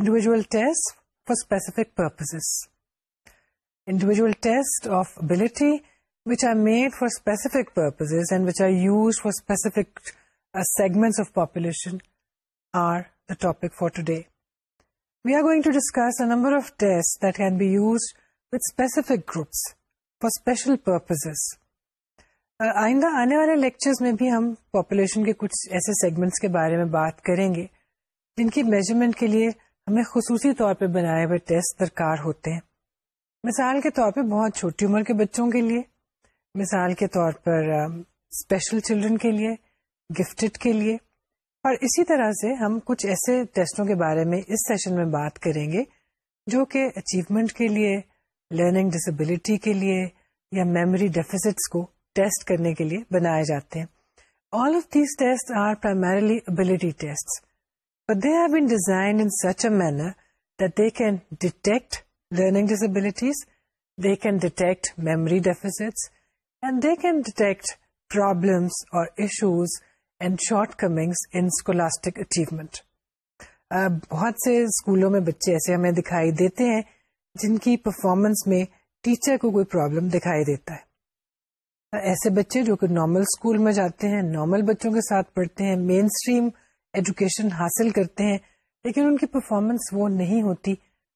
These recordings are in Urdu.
individual tests for specific purposes. Individual tests of ability which are made for specific purposes and which are used for specific uh, segments of population are the topic for today. We are going to discuss a number of tests that can be used with specific groups for special purposes. آئندہ آنے والے لیکچرز میں بھی ہم پاپولیشن کے کچھ ایسے سیگمنٹس کے بارے میں بات کریں گے جن کی میجرمنٹ کے لیے ہمیں خصوصی طور پہ بنائے ہوئے ٹیسٹ درکار ہوتے ہیں۔ مثال کے طور پہ بہت چھوٹی عمر کے بچوں کے لیے، مثال کے طور پر اسپیشل چلڈرن کے لیے گفٹڈ کے لیے۔ اور اسی طرح سے ہم کچھ ایسے ٹیسٹوں کے بارے میں اس سیشن میں بات کریں گے جو کہ اچیومنٹ کے لیے لرننگ ڈسبلٹی کے لیے یا میموری ڈیفیسٹس کو ٹیسٹ کرنے کے لیے بنائے جاتے ہیں۔ All of these test are primarily ability test but they have been design in such a manner that they can detect learning disabilities they can detect memory deficits and they can detect problems اور issues and shortcomings in scholastic achievement بہت سے اسکولوں میں بچے ایسے ہمیں دکھائی دیتے ہیں جن کی پرفارمنس میں ٹیچر کو کوئی پرابلم دکھائی دیتا ہے۔ ایسے بچے جو کہ نارمل اسکول میں جاتے ہیں نارمل بچوں کے ساتھ پڑھتے ہیں مین اسٹریم ایجوکیشن حاصل کرتے ہیں، لیکن ان کی پرفارمنس وہ نہیں ہوتی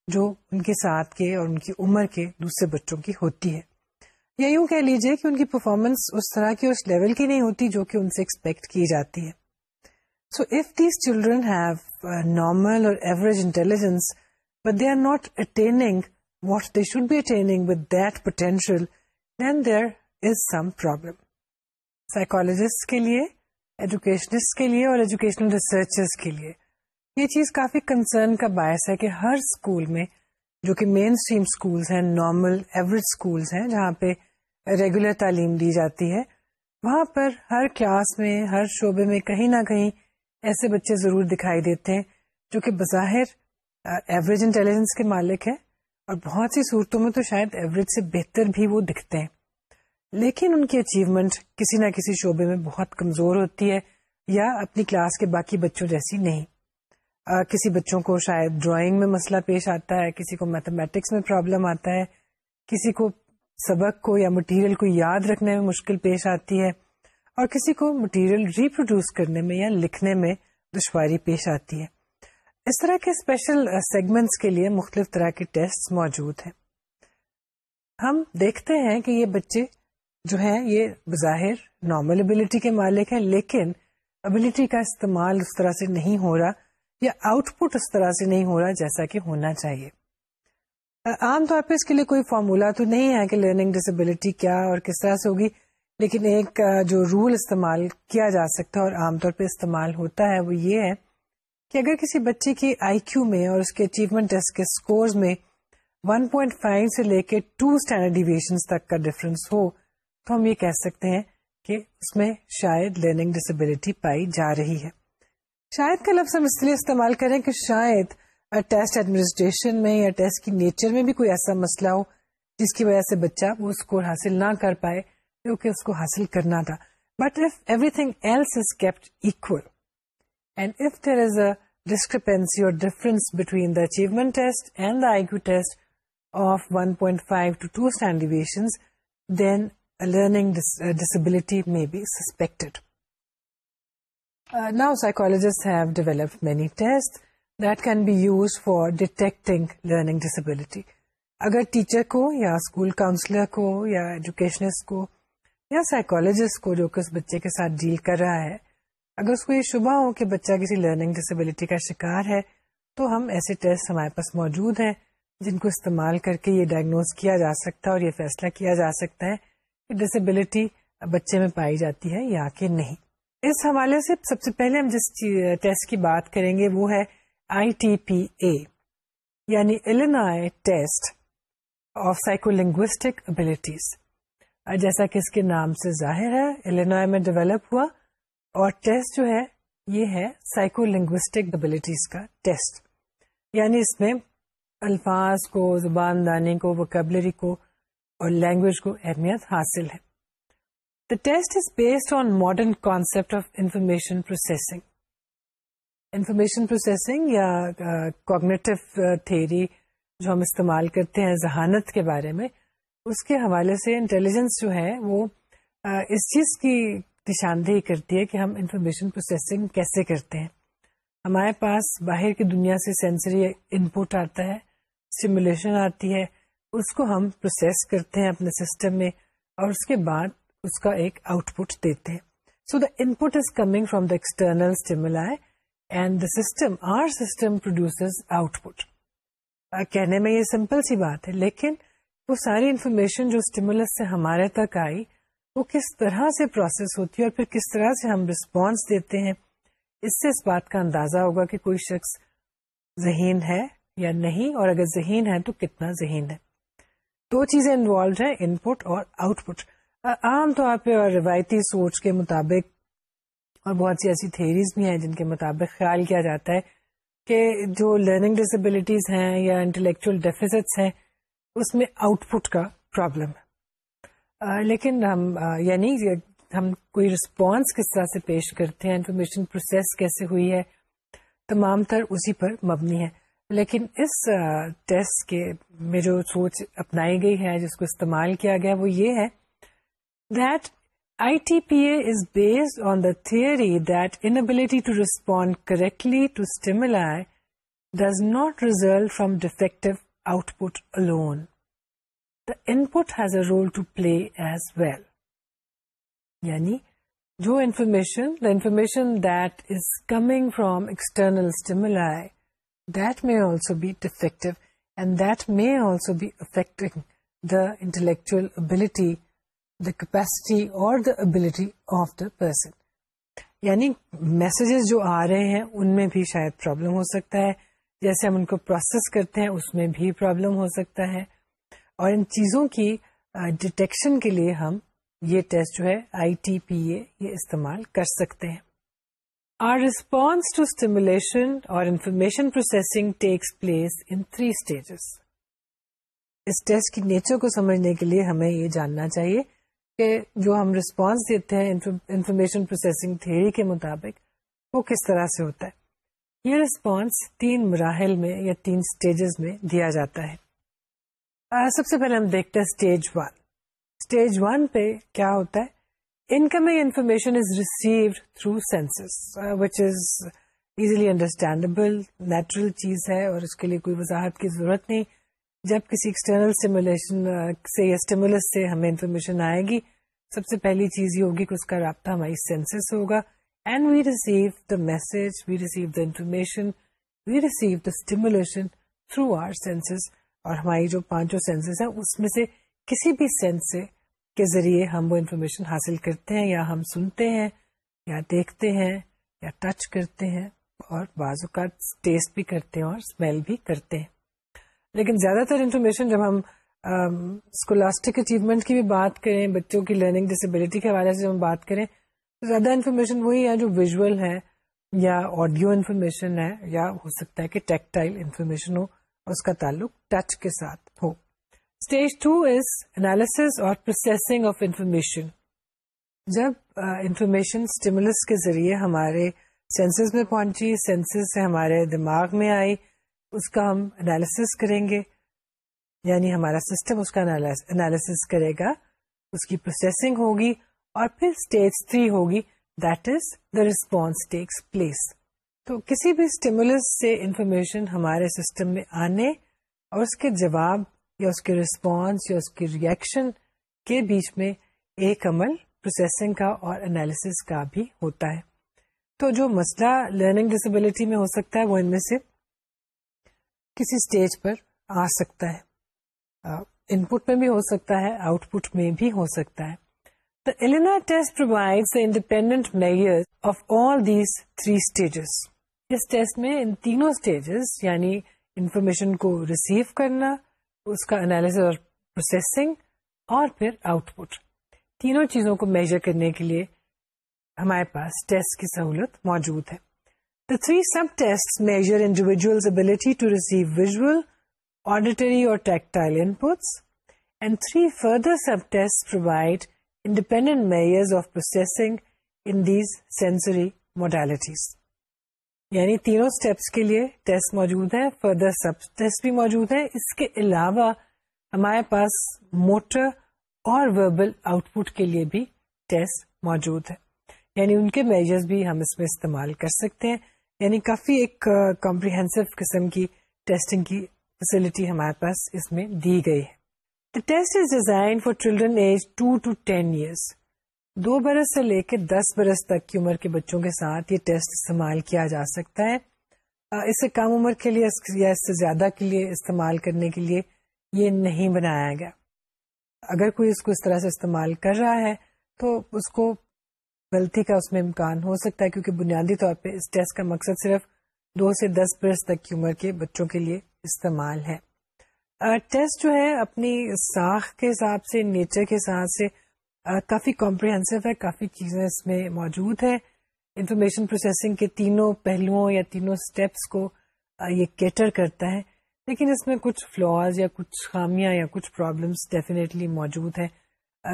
جو ان کے ساتھ کے اور ان کی عمر کے دوسرے بچوں کی ہوتی ہے۔ یا یوں کہہ لیجیے کہ ان کی پرفارمنس اس طرح کی اس لیول کی نہیں ہوتی جو کہ ان سے ایکسپیکٹ کی جاتی ہے۔ So if these children have normal اور average intelligence but they are not attaining what they should be attaining with that potential then there is some problem psychologist کے لیے ایجوکیشنسٹ کے لیے اور ایجوکیشنل ریسرچرس کے لیے۔ یہ چیز کافی کنسرن کا باعث ہے کہ ہر اسکول میں، جو کہ مین اسٹریم اسکولس ہیں نارمل ایوریج اسکولس ہیں، جہاں پہ ریگولر تعلیم دی جاتی ہے، وہاں پر ہر کلاس میں، ہر شعبے میں کہیں نہ کہیں ایسے بچے ضرور دکھائی دیتے ہیں، جو کہ بظاہر ایوریج انٹیلیجنس کے مالک ہیں، اور بہت سی صورتوں میں تو شاید ایوریج سے بہتر بھی وہ دکھتے ہیں۔ لیکن ان کی اچیومنٹ کسی نہ کسی شعبے میں بہت کمزور ہوتی ہے یا اپنی کلاس کے باقی بچوں جیسی نہیں۔ آ, کسی بچوں کو شاید ڈرائنگ میں مسئلہ پیش آتا ہے کسی کو میتھمیٹکس میں پرابلم آتا ہے کسی کو سبق کو یا مٹیریل کو یاد رکھنے میں مشکل پیش آتی ہے اور کسی کو مٹیریل ریپروڈیوس کرنے میں یا لکھنے میں دشواری پیش آتی ہے۔ اس طرح کے اسپیشل سیگمنٹس کے لیے مختلف طرح کے ٹیسٹ موجود ہیں۔ ہم دیکھتے ہیں کہ یہ بچے جو ہے یہ بظاہر نارمل ابلٹی کے مالک ہیں، لیکن ابلٹی کا استعمال اس طرح سے نہیں ہو رہا یا آؤٹ پٹ اس طرح سے نہیں ہو رہا جیسا کہ ہونا چاہیے۔ عام طور پہ اس کے لیے کوئی فارمولا تو نہیں ہے کہ لرننگ ڈسبلٹی کیا اور کس طرح سے ہوگی، لیکن ایک جو رول استعمال کیا جا سکتا ہے اور عام طور پہ استعمال ہوتا ہے، وہ یہ ہے کہ اگر کسی بچے کی آئی کیو میں اور اس کے اچیومنٹ ٹیسٹ کے اسکورز میں 1.5 سے لے کے ٹو اسٹینڈرڈ ڈیویشن تک کا ڈفرنس ہو تو ہم یہ کہہ سکتے ہیں کہ اس میں شاید لرننگ ڈسبلٹی پائی جا رہی ہے۔ شاید کا لفظ ہم اس لیے استعمال کریں کہ شاید ٹیسٹ ایڈمنسٹریشن میں یا ٹیسٹ کی نیچر میں بھی کوئی ایسا مسئلہ ہو جس کی وجہ سے بچہ وہ اسکور حاصل نہ کر پائے، کیونکہ اس کو حاصل کرنا تھا۔ But if everything else is kept equal and if there is a discrepancy اور difference between the achievement test and the I Q test of 1.5 to 2 stand then learning dis uh, disability may be suspected. Uh, now psychologists have developed many tests that can be used for اگر ٹیچر کو یا اسکول کاؤنسلر کو یا ایجوکیشنسٹ کو یا سائیکولوجسٹ کو جو کہ اس بچے کے ساتھ ڈیل کر رہا ہے اگر اس کو یہ شبہ ہو کہ بچہ کسی لرننگ ڈسبلٹی کا شکار ہے تو ہم ایسے ٹیسٹ ہمارے پاس موجود ہیں جن کو استعمال کر کے یہ ڈائگنوز کیا جا سکتا ہے اور یہ فیصلہ کیا جا سکتا ہے ڈسبلٹی بچے میں پائی جاتی ہے یا کہ نہیں۔ اس حوالے سے سب سے پہلے ہم جس ٹیسٹ کی بات کریں گے وہ ہے آئی ٹی پی اے یعنی test of psycholinguistic abilities جیسا کہ اس کے نام سے ظاہر ہے ایلینوائے میں ڈیولپ ہوا اور ٹیسٹ جو ہے، یہ ہے سائیکو لنگوسٹک ابلیٹیز کا ٹیسٹ یعنی اس میں الفاظ کو، زبان دانی کو وکیبلری کو اور لینگویج کو اہمیت حاصل ہے۔ The test is based on modern concept of information processing information processing یا کوگنیٹو تھیری جو ہم استعمال کرتے ہیں ذہانت کے بارے میں، اس کے حوالے سے انٹیلیجنس جو ہے وہ اس چیز کی نشاندہی کرتی ہے کہ ہم انفارمیشن پروسیسنگ کیسے کرتے ہیں۔ ہمارے پاس باہر کی دنیا سے سینسری انپٹ آتا ہے سٹیمولیشن آتی ہے اس کو ہم پروسیس کرتے ہیں اپنے سسٹم میں اور اس کے بعد اس کا ایک آؤٹ پٹ دیتے ہیں. So the input is coming from the external stimuli and the system or system produce output کہنے میں یہ سمپل سی بات ہے لیکن وہ ساری انفارمیشن جو اسٹیمولس سے ہمارے تک آئی وہ کس طرح سے پروسیس ہوتی ہے اور پھر کس طرح سے ہم رسپانس دیتے ہیں اس سے اس بات کا اندازہ ہوگا کہ کوئی شخص ذہین ہے یا نہیں اور اگر ذہین ہے تو کتنا ذہین ہے دو چیزیں انوالوڈ ہیں ان پٹ اور آؤٹ پٹ عام طور پہ اور روایتی سوچ کے مطابق، اور بہت سی ایسی تھیریز بھی ہیں جن کے مطابق خیال کیا جاتا ہے کہ جو لرننگ ڈسبلٹیز ہیں یا انٹلیکچل ڈیفیزٹس ہیں، اس میں آؤٹ پٹ کا پرابلم ہے۔ لیکن ہم یعنی ہم کوئی رسپانس کس طرح سے پیش کرتے ہیں انفارمیشن پروسیس کیسے ہوئی ہے، تمام تر اسی پر مبنی ہے۔ لیکن اس ٹیسٹ کے میں جو سوچ اپنائی گئی ہے، جس کو استعمال کیا گیا، وہ یہ ہے that I T P A is based on the theory that inability to respond correctly to stimuli does not result from defective output alone the input has a role to play as well یعنی جو information the information that is coming from external stimuli that may also be defective and that may also be affecting the intellectual ability the capacity اور the ability of the person یعنی میسجز جو آ رہے ہیں ان میں بھی شاید پرابلم ہو سکتا ہے جیسے ہم ان کو پروسیس کرتے ہیں اس میں بھی پرابلم ہو سکتا ہے اور ان چیزوں کی ڈیٹیکشن کے لیے ہم یہ ٹیسٹ جو ہے آئی ٹی پی اے یہ استعمال کر سکتے ہیں آر ریسپونس ٹو اسٹیمولیشن اور information processing takes place in three stages us test کی نیچر کو سمجھنے کے لیے ہمیں یہ جاننا چاہیے کہ جو ہم رسپانس دیتے ہیں انفارمیشن پروسیسنگ تھیری کے مطابق وہ کس طرح سے ہوتا ہے؟ یہ رسپانس تین مراحل میں یا تین سٹیجز میں دیا جاتا ہے۔ سب سے پہلے ہم دیکھتے ہیں اسٹیج ون اسٹیج ون پہ کیا ہوتا ہے؟ Incoming information is received through senses which is easily understandable natural چیز ہے اور اس کے لیے کوئی وضاحت کی ضرورت نہیں جب کسی ایکسٹرنل اسٹیمولیشن سے یا اسٹیمولس سے ہمیں انفارمیشن آئے گی سب سے پہلی چیز یہ ہوگی کہ اس کا رابطہ ہماری سینسز ہوگا and we receive the message we receive the information we receive the stimulation through our senses اور ہماری جو پانچوں سینسز ہیں اس میں سے کسی بھی سینس سے کے ذریعے ہم وہ انفارمیشن حاصل کرتے ہیں یا ہم سنتے ہیں یا دیکھتے ہیں یا ٹچ کرتے ہیں اور بعض اوقات ٹیسٹ بھی کرتے ہیں اور اسمیل بھی کرتے ہیں۔ لیکن زیادہ تر انفارمیشن جب ہم اسکولاسٹک اچیومنٹ کی بھی بات کریں، بچوں کی لرننگ ڈسبلٹی کے حوالے سے ہم بات کریں، تو زیادہ انفارمیشن وہی ہے جو ویژول ہے یا آڈیو انفارمیشن ہے یا ہو سکتا ہے کہ ٹیکٹائل انفارمیشن ہو اور اس کا تعلق ٹچ کے ساتھ۔ اسٹیج ٹو از انالیس اور پروسیسنگ آف انفارمیشن جب انفارمیشن اسٹیمولس کے ذریعے ہمارے سینسز میں پہنچی سینسز سے ہمارے دماغ میں آئی، اس کا ہم انالیس کریں گے. یعنی ہمارا سسٹم اس کا انالیس کرے گا. اس کی پروسیسنگ ہوگی اور پھر اسٹیج تھری ہوگی. That is the response takes place تو کسی بھی اسٹیمولس سے انفارمیشن ہمارے سسٹم میں آنے اور اس کے جواب یا اس کے ریسپانس یا اس کے ریئیکشن کے بیچ میں ایک عمل پروسیسنگ کا اور انالیس کا بھی ہوتا ہے۔ تو جو مسئلہ لرننگ ڈسبلٹی میں ہو سکتا ہے وہ ان میں سے کسی اسٹیج پر آ سکتا ہے۔ ان پٹ میں بھی ہو سکتا ہے آؤٹ پٹ میں بھی ہو سکتا ہے۔ The Illinois test provide independent measure of all these three stages us test میں ان تینوں اسٹیجز یعنی انفارمیشن کو ریسیو کرنا اس کا انالیس اور پروسیسنگ اور پھر آؤٹ پٹ تینوں چیزوں کو میجر کرنے کے لیے ہمارے پاس ٹیسٹ کی سہولت موجود ہے. The three subtest measure individually to receive visual auditory اور tactile inputs and three further subtest provide independent measures of processing in these sensory modalities یعنی تینوں اسٹیپس کے لیے ٹیسٹ موجود ہے فردر سب ٹیسٹ بھی موجود ہے اس کے علاوہ ہمارے پاس موٹر اور وربل آؤٹ پٹ کے لیے بھی ٹیسٹ موجود ہے یعنی ان کے میجرز بھی ہم اس میں استعمال کر سکتے ہیں۔ یعنی کافی ایک کمپریہنسو قسم کی ٹیسٹنگ کی فیسلٹی ہمارے پاس اس میں دی گئی ہے۔ Test is design for children age two to ten years دو برس سے لے کے دس برس تک کی عمر کے بچوں کے ساتھ یہ ٹیسٹ استعمال کیا جا سکتا ہے۔ اس سے کم عمر کے لیے یا اس سے زیادہ کے لیے استعمال کرنے کے لیے یہ نہیں بنایا گیا۔ اگر کوئی اس کو اس طرح سے استعمال کر رہا ہے تو اس کو غلطی کا اس میں امکان ہو سکتا ہے، کیونکہ بنیادی طور پہ اس ٹیسٹ کا مقصد صرف دو سے دس برس تک کی عمر کے بچوں کے لیے استعمال ہے۔ ٹیسٹ جو ہے، اپنی ساخ کے حساب سے، نیچر کے حساب سے کافی کمپریہنسو ہے، کافی چیزیں اس میں موجود ہے انفارمیشن پروسیسنگ کے تینوں پہلوؤں یا تینوں اسٹیپس کو یہ کیٹر کرتا ہے۔ لیکن اس میں کچھ فلاز یا کچھ خامیاں یا کچھ پرابلمس ڈیفینیٹلی موجود ہیں۔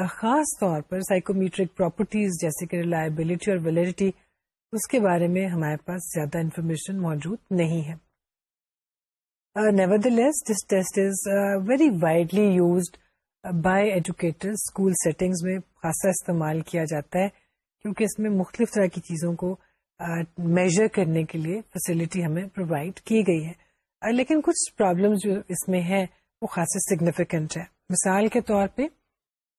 خاص طور پر سائیکومیٹرک پراپرٹیز جیسے کہ ریلائبلٹی اور ویلڈیٹی اس کے بارے میں ہمارے پاس زیادہ انفارمیشن موجود نہیں ہے۔ Nevertheless this test is very widely used by educator school settings میں خاصا استعمال کیا جاتا ہے، کیونکہ اس میں مختلف طرح کی چیزوں کو میجر کرنے کے لیے فیسلٹی ہمیں پرووائڈ کی گئی ہے لیکن کچھ پرابلم جو اس میں ہے وہ خاصے سگنیفیکینٹ ہے مثال کے طور پہ،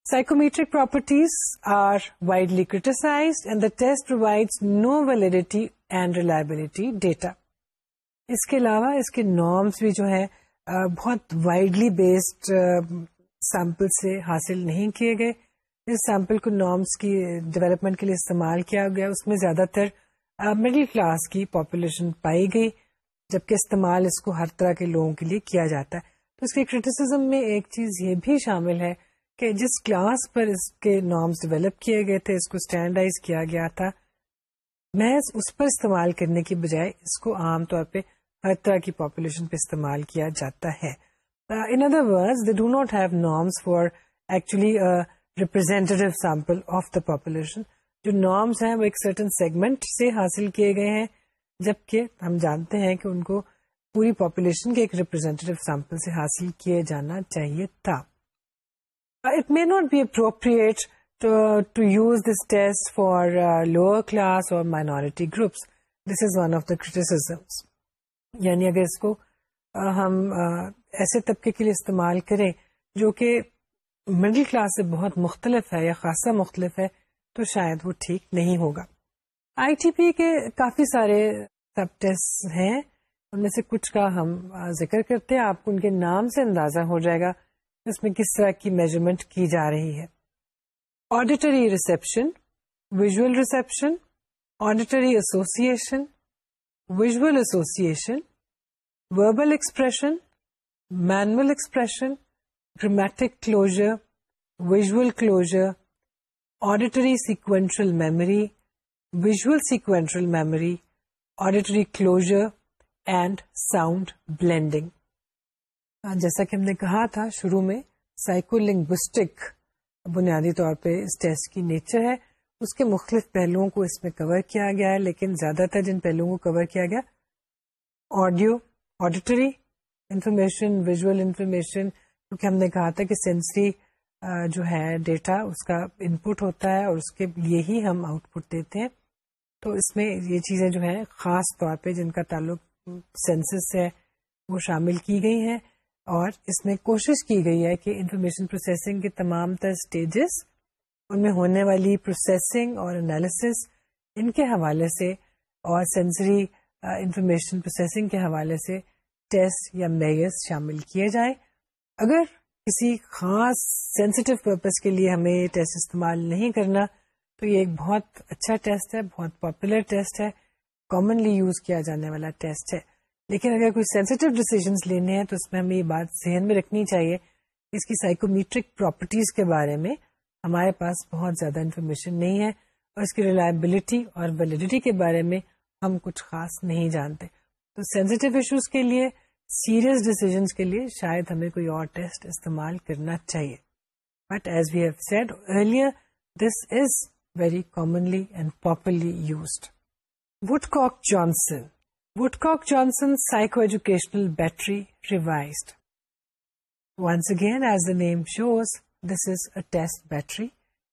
Psychometric properties are widely criticized and the test provides no validity and reliability data. اس کے علاوہ اس کے نارمس بھی جو ہے بہت وائڈلی بیسڈ سیمپل سے حاصل نہیں کیے گئے۔ اس سیمپل کو نارمس کی ڈیولپمنٹ کے لیے استعمال کیا گیا، اس میں زیادہ تر مڈل کلاس کی پاپولیشن پائی گئی، جبکہ استعمال اس کو ہر طرح کے لوگوں کے لیے کیا جاتا ہے۔ تو اس کے کریٹیسم میں ایک چیز یہ بھی شامل ہے کہ جس کلاس پر اس کے نارمس ڈیولپ کیے گئے تھے، اس کو اسٹینڈرڈائز کیا گیا تھا، محض اس پر استعمال کرنے کی بجائے اس کو عام طور پہ ہر طرح کی پاپولیشن پہ استعمال کیا جاتا ہے۔ In other word they do not have norms for actually representative sample of the population جو نارمس ہیں وہ ایک سرٹن سیگمنٹ سے حاصل کیے گئے ہیں جبکہ ہم جانتے ہیں کہ ان کو پوری پاپولیشن کے ایک ریپرزینٹیو سیمپل سے حاصل کیے جانا چاہیے تھا it may not be appropriate to use this test for lower class اور minority groups this is one of the criticisms یعنی اگر اس کو ہم ایسے طبقے کے لیے استعمال کریں جو کہ مڈل کلاس سے بہت مختلف ہے یا خاصا مختلف ہے، تو شاید وہ ٹھیک نہیں ہوگا۔ آئی ٹی پی کے کافی سارے سب ٹیسٹ ہیں، ان میں سے کچھ کا ہم ذکر کرتے ہیں، آپ کو ان کے نام سے اندازہ ہو جائے گا اس میں کس طرح کی میجرمنٹ کی جا رہی ہے۔ Auditory reception visual reception auditory association visual association verbal expression manual expression grammatic closure visual closure auditory sequential memory visual sequential memory auditory closure and sound blending جیسا کہ ہم نے کہا تھا، شروع میں سائیکو لنگوسٹک بنیادی طور پہ اس ٹیسٹ کی نیچر ہے۔ اس کے مختلف پہلوؤں کو اس میں کور کیا گیا ہے، لیکن زیادہ تر جن پہلوؤں کو کور کیا گیا audio auditory information visual information, کیونکہ ہم نے کہا تھا کہ سینسری جو ہے ڈیٹا اس کا ان پٹ ہوتا ہے اور اس کے لیے ہی ہم آؤٹ پٹ دیتے ہیں۔ تو اس میں یہ چیزیں جو ہے خاص طور پہ جن کا تعلق سینسس ہے، وہ شامل کی گئی ہیں اور اس میں کوشش کی گئی ہے کہ انفارمیشن پروسیسنگ کے تمام تر اسٹیجز ان میں ہونے والی پروسیسنگ اور انالیسس ان کے حوالے سے اور سینسری انفارمیشن پروسیسنگ کے حوالے سے ٹیسٹ یا میگز شامل کیے جائیں۔ اگر کسی خاص سینسٹیو پرپز کے لیے ہمیں یہ ٹیسٹ استعمال نہیں کرنا، تو یہ ایک بہت اچھا ٹیسٹ ہے، بہت پاپولر ٹیسٹ ہے۔ کامنلی یوز کیا جانے والا ٹیسٹ ہے۔ لیکن اگر کوئی سینسٹیو ڈیسیزنس لینے ہیں، تو اس میں ہمیں یہ بات ذہن میں رکھنی چاہیے۔ اس کی سائیکومیٹرک پراپرٹیز کے بارے میں ہمارے پاس بہت زیادہ انفارمیشن نہیں ہے اور اس کی ریلائبلٹی اور ویلڈیٹی کے بارے میں ہم کچھ خاص نہیں جانتے۔ تو سینسٹیو ایشوز کے لیے سیریس ڈیسیزنس کے لیے شاید ہمیں کوئی اور ٹیسٹ استعمال کرنا چاہیے۔ But as we have said earlier this is very commonly used Woodcock Johnson Woodcock Johnson psychoeducational battery revised once again as the name shows this is a test battery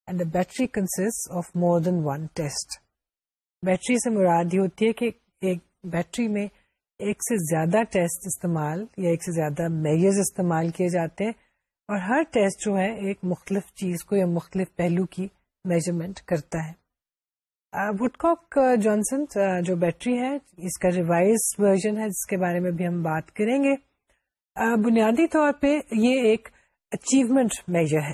and the battery consist of more than one test battery سے مراد یہ ہوتی ہے کہ ایک بیٹری میں ایک سے زیادہ ٹیسٹ استعمال یا ایک سے زیادہ میئرز استعمال کیے جاتے ہیں اور ہر ٹیسٹ جو ہے ایک مختلف چیز کو یا مختلف پہلو کی میجرمنٹ کرتا ہے۔ وڈ کاک جانسن جو بیٹری ہے، اس کا ریوائز ورژن ہے، جس کے بارے میں بھی ہم بات کریں گے۔ بنیادی طور پہ یہ ایک اچیومنٹ میجر ہے۔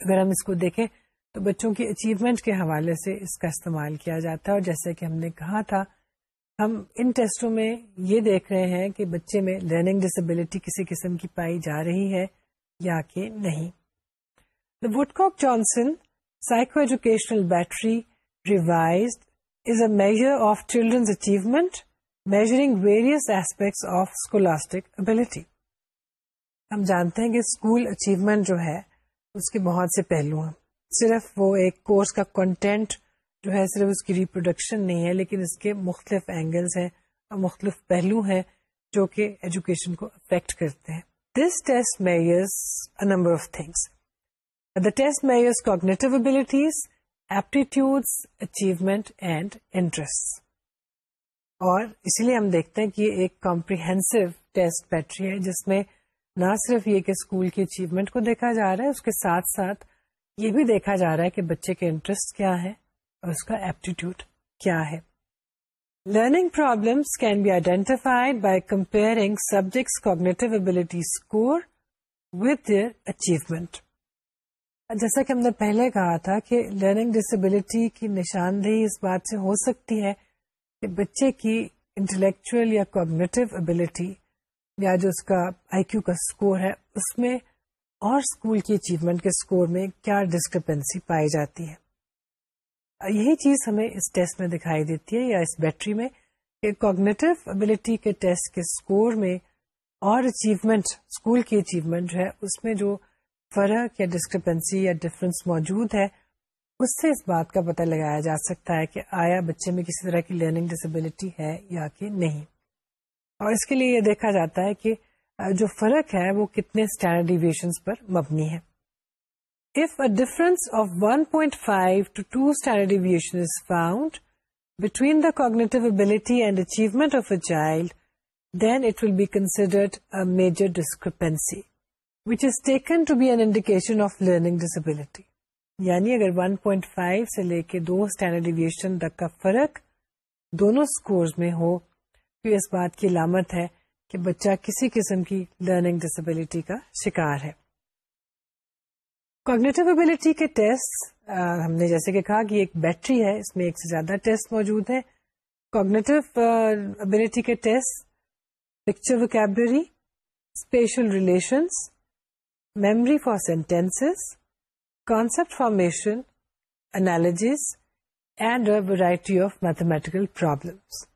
اگر ہم اس کو دیکھیں تو بچوں کی اچیومنٹ کے حوالے سے اس کا استعمال کیا جاتا ہے اور جیسے کہ ہم نے کہا تھا ہم ان ٹیسٹوں میں یہ دیکھ رہے ہیں کہ بچے میں لرننگ ڈسبلٹی کسی قسم کی پائی جا رہی ہے یا کہ نہیں۔ Woodcock Johnson psychoeducational battery revised is a measure of children's achievement measuring various aspects of scholastic ability ہم جانتے ہیں کہ اسکول اچیومنٹ جو ہے، اس کے بہت سے پہلو ہیں۔ صرف وہ ایک کورس کا کنٹینٹ جو ہے صرف اس کی ریپروڈکشن نہیں ہے، لیکن اس کے مختلف اینگلس ہیں اور مختلف پہلو ہیں جو کہ ایجوکیشن کو افیکٹ کرتے ہیں۔ This test measures number of things the test measures cognitive abilities aptitude achievement and interest اور اسی لیے ہم دیکھتے ہیں کہ یہ ایک کمپریہنسو ٹیسٹ بیٹری ہے، جس میں نہ صرف یہ کہ اسکول کی اچیومنٹ کو دیکھا جا رہا ہے، اس کے ساتھ ساتھ یہ بھی دیکھا جا رہا ہے کہ بچے کے انٹرسٹ کیا ہے اور اس کا ایپٹیٹیوڈ کیا ہے۔ Learning problems can be identified by comparing subjects cognitive ability score with their achievement جیسا کہ ہم نے پہلے کہا تھا کہ لرننگ ڈسبلٹی کی نشاندہی اس بات سے ہو سکتی ہے کہ بچے کی انٹلیکچل یا کوگنیٹو ابلٹی یا جو اس کا آئی کیو کا اسکور ہے، اس میں اور اسکول کی اچیومنٹ کے اسکور میں کیا ڈسکرپنسی پائی جاتی ہے۔ یہی چیز ہمیں اس ٹیسٹ میں دکھائی دیتی ہے یا اس بیٹری میں کہ کوگنیٹو ابلٹی کے ٹیسٹ کے اسکور میں اور اچیومنٹ اسکول کی اچیومنٹ جو ہے، اس میں جو فرق یا ڈسکرپنسی یا ڈفرینس موجود ہے، اس سے اس بات کا پتہ لگایا جا سکتا ہے کہ آیا بچے میں کسی طرح کی لرننگ ڈسبلٹی ہے یا کہ نہیں۔ اور اس کے لیے یہ دیکھا جاتا ہے کہ جو فرق ہے وہ کتنے اسٹینڈرڈ ڈیویشن پر مبنی ہے۔ If a difference of 1.5 to 2 standard deviation is found between the cognitive ability and achievement of a child, then it will be considered a major discrepancy, which is taken to be an indication of learning disability. یعنی اگر 1.5 سے لے کے دو اسٹینڈرڈ ڈیویشن تک کا فرق دونوں اسکورز میں ہو تو اس بات کی علامت ہے کہ بچہ کسی قسم کی لرننگ ڈسبلٹی کا شکار ہے کوگنیٹو ابلیٹی کے ٹیسٹ ہم نے جیسے کہ کہا کہ ایک بیٹری ہے، اس میں ایک سے زیادہ ٹیسٹ موجود ہے کوگنیٹو ابلیٹی کے test picture vocabulary spatial relations memory for sentence concept formation analogies and variety of mathematical problems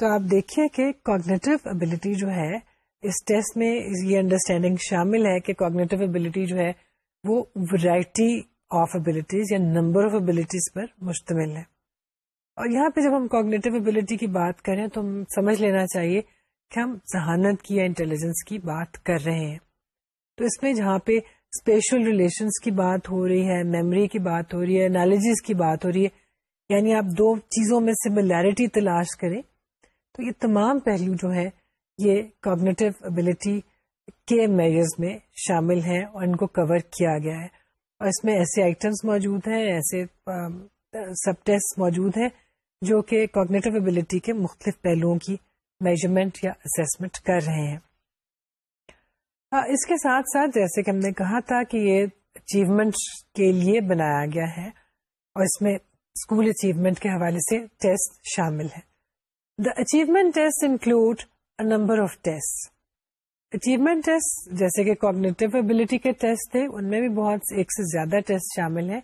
تو آپ دیکھیے کہ کوگنیٹو ابلیٹی جو ہے، اس ٹیسٹ میں یہ انڈرسٹینڈنگ شامل ہے کہ کوگنیٹو ابلیٹی جو ہے وہ ورائٹی آف ابلیٹیز یا نمبر آف ابلیٹیز پر مشتمل ہے اور یہاں پہ جب ہم کوگنیٹو ابلیٹی کی بات کریں تو ہم سمجھ لینا چاہیے کہ ہم ذہانت کی یا انٹیلیجنس کی بات کر رہے ہیں۔ تو اس میں جہاں پہ اسپیشل ریلیشنس کی بات ہو رہی ہے میموری کی بات ہو رہی ہے انالیجز کی بات ہو رہی ہے یعنی آپ دو چیزوں میں سملیرٹی تلاش کریں تو یہ تمام پہلو جو ہے یہ کوگنیٹو ابلیٹی کے میئرز میں شامل ہیں اور ان کو کور کیا گیا ہے۔ اور اس میں ایسے آئٹمس موجود ہیں، ایسے سب ٹیسٹ موجود ہیں جو کہ کوگنیٹو ابلیٹی کے مختلف پہلوؤں کی میجرمنٹ یا اسسمنٹ کر رہے ہیں۔ ہاں، اس کے ساتھ ساتھ جیسے کہ ہم نے کہا تھا کہ یہ اچیومنٹ کے لیے بنایا گیا ہے اور اس میں اسکول اچیومنٹ کے حوالے سے ٹیسٹ شامل ہے the achievement test include number of test achievement test جیسے کہ کوگنیٹو ابلیٹی کے ٹیسٹ تھے، ان میں بھی بہت ایک سے زیادہ ٹیسٹ شامل ہیں۔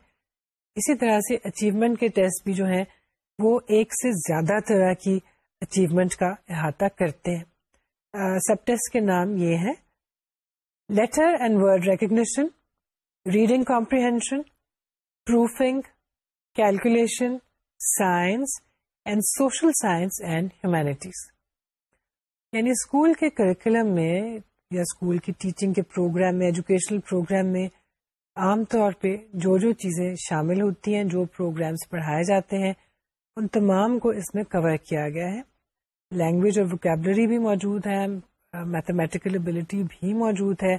اسی طرح سے اچیومنٹ کے ٹیسٹ بھی جو ہیں، وہ ایک سے زیادہ طرح کی اچیومنٹ کا احاطہ کرتے ہیں۔ سب ٹیسٹ کے نام یہ ہیں۔ Letter and word recognition reading comprehension proofing calculation science and social science and humanities یعنی اسکول کے کریکولم میں یا اسکول کی ٹیچنگ کے پروگرام میں ایجوکیشنل پروگرام میں عام طور پہ جو جو چیزیں شامل ہوتی ہیں، جو پروگرامس پڑھائے جاتے ہیں، ان تمام کو اس میں کور کیا گیا ہے۔ لینگویج اور وکیبلری بھی موجود ہے میتھمیٹیکل ابلٹی بھی موجود ہے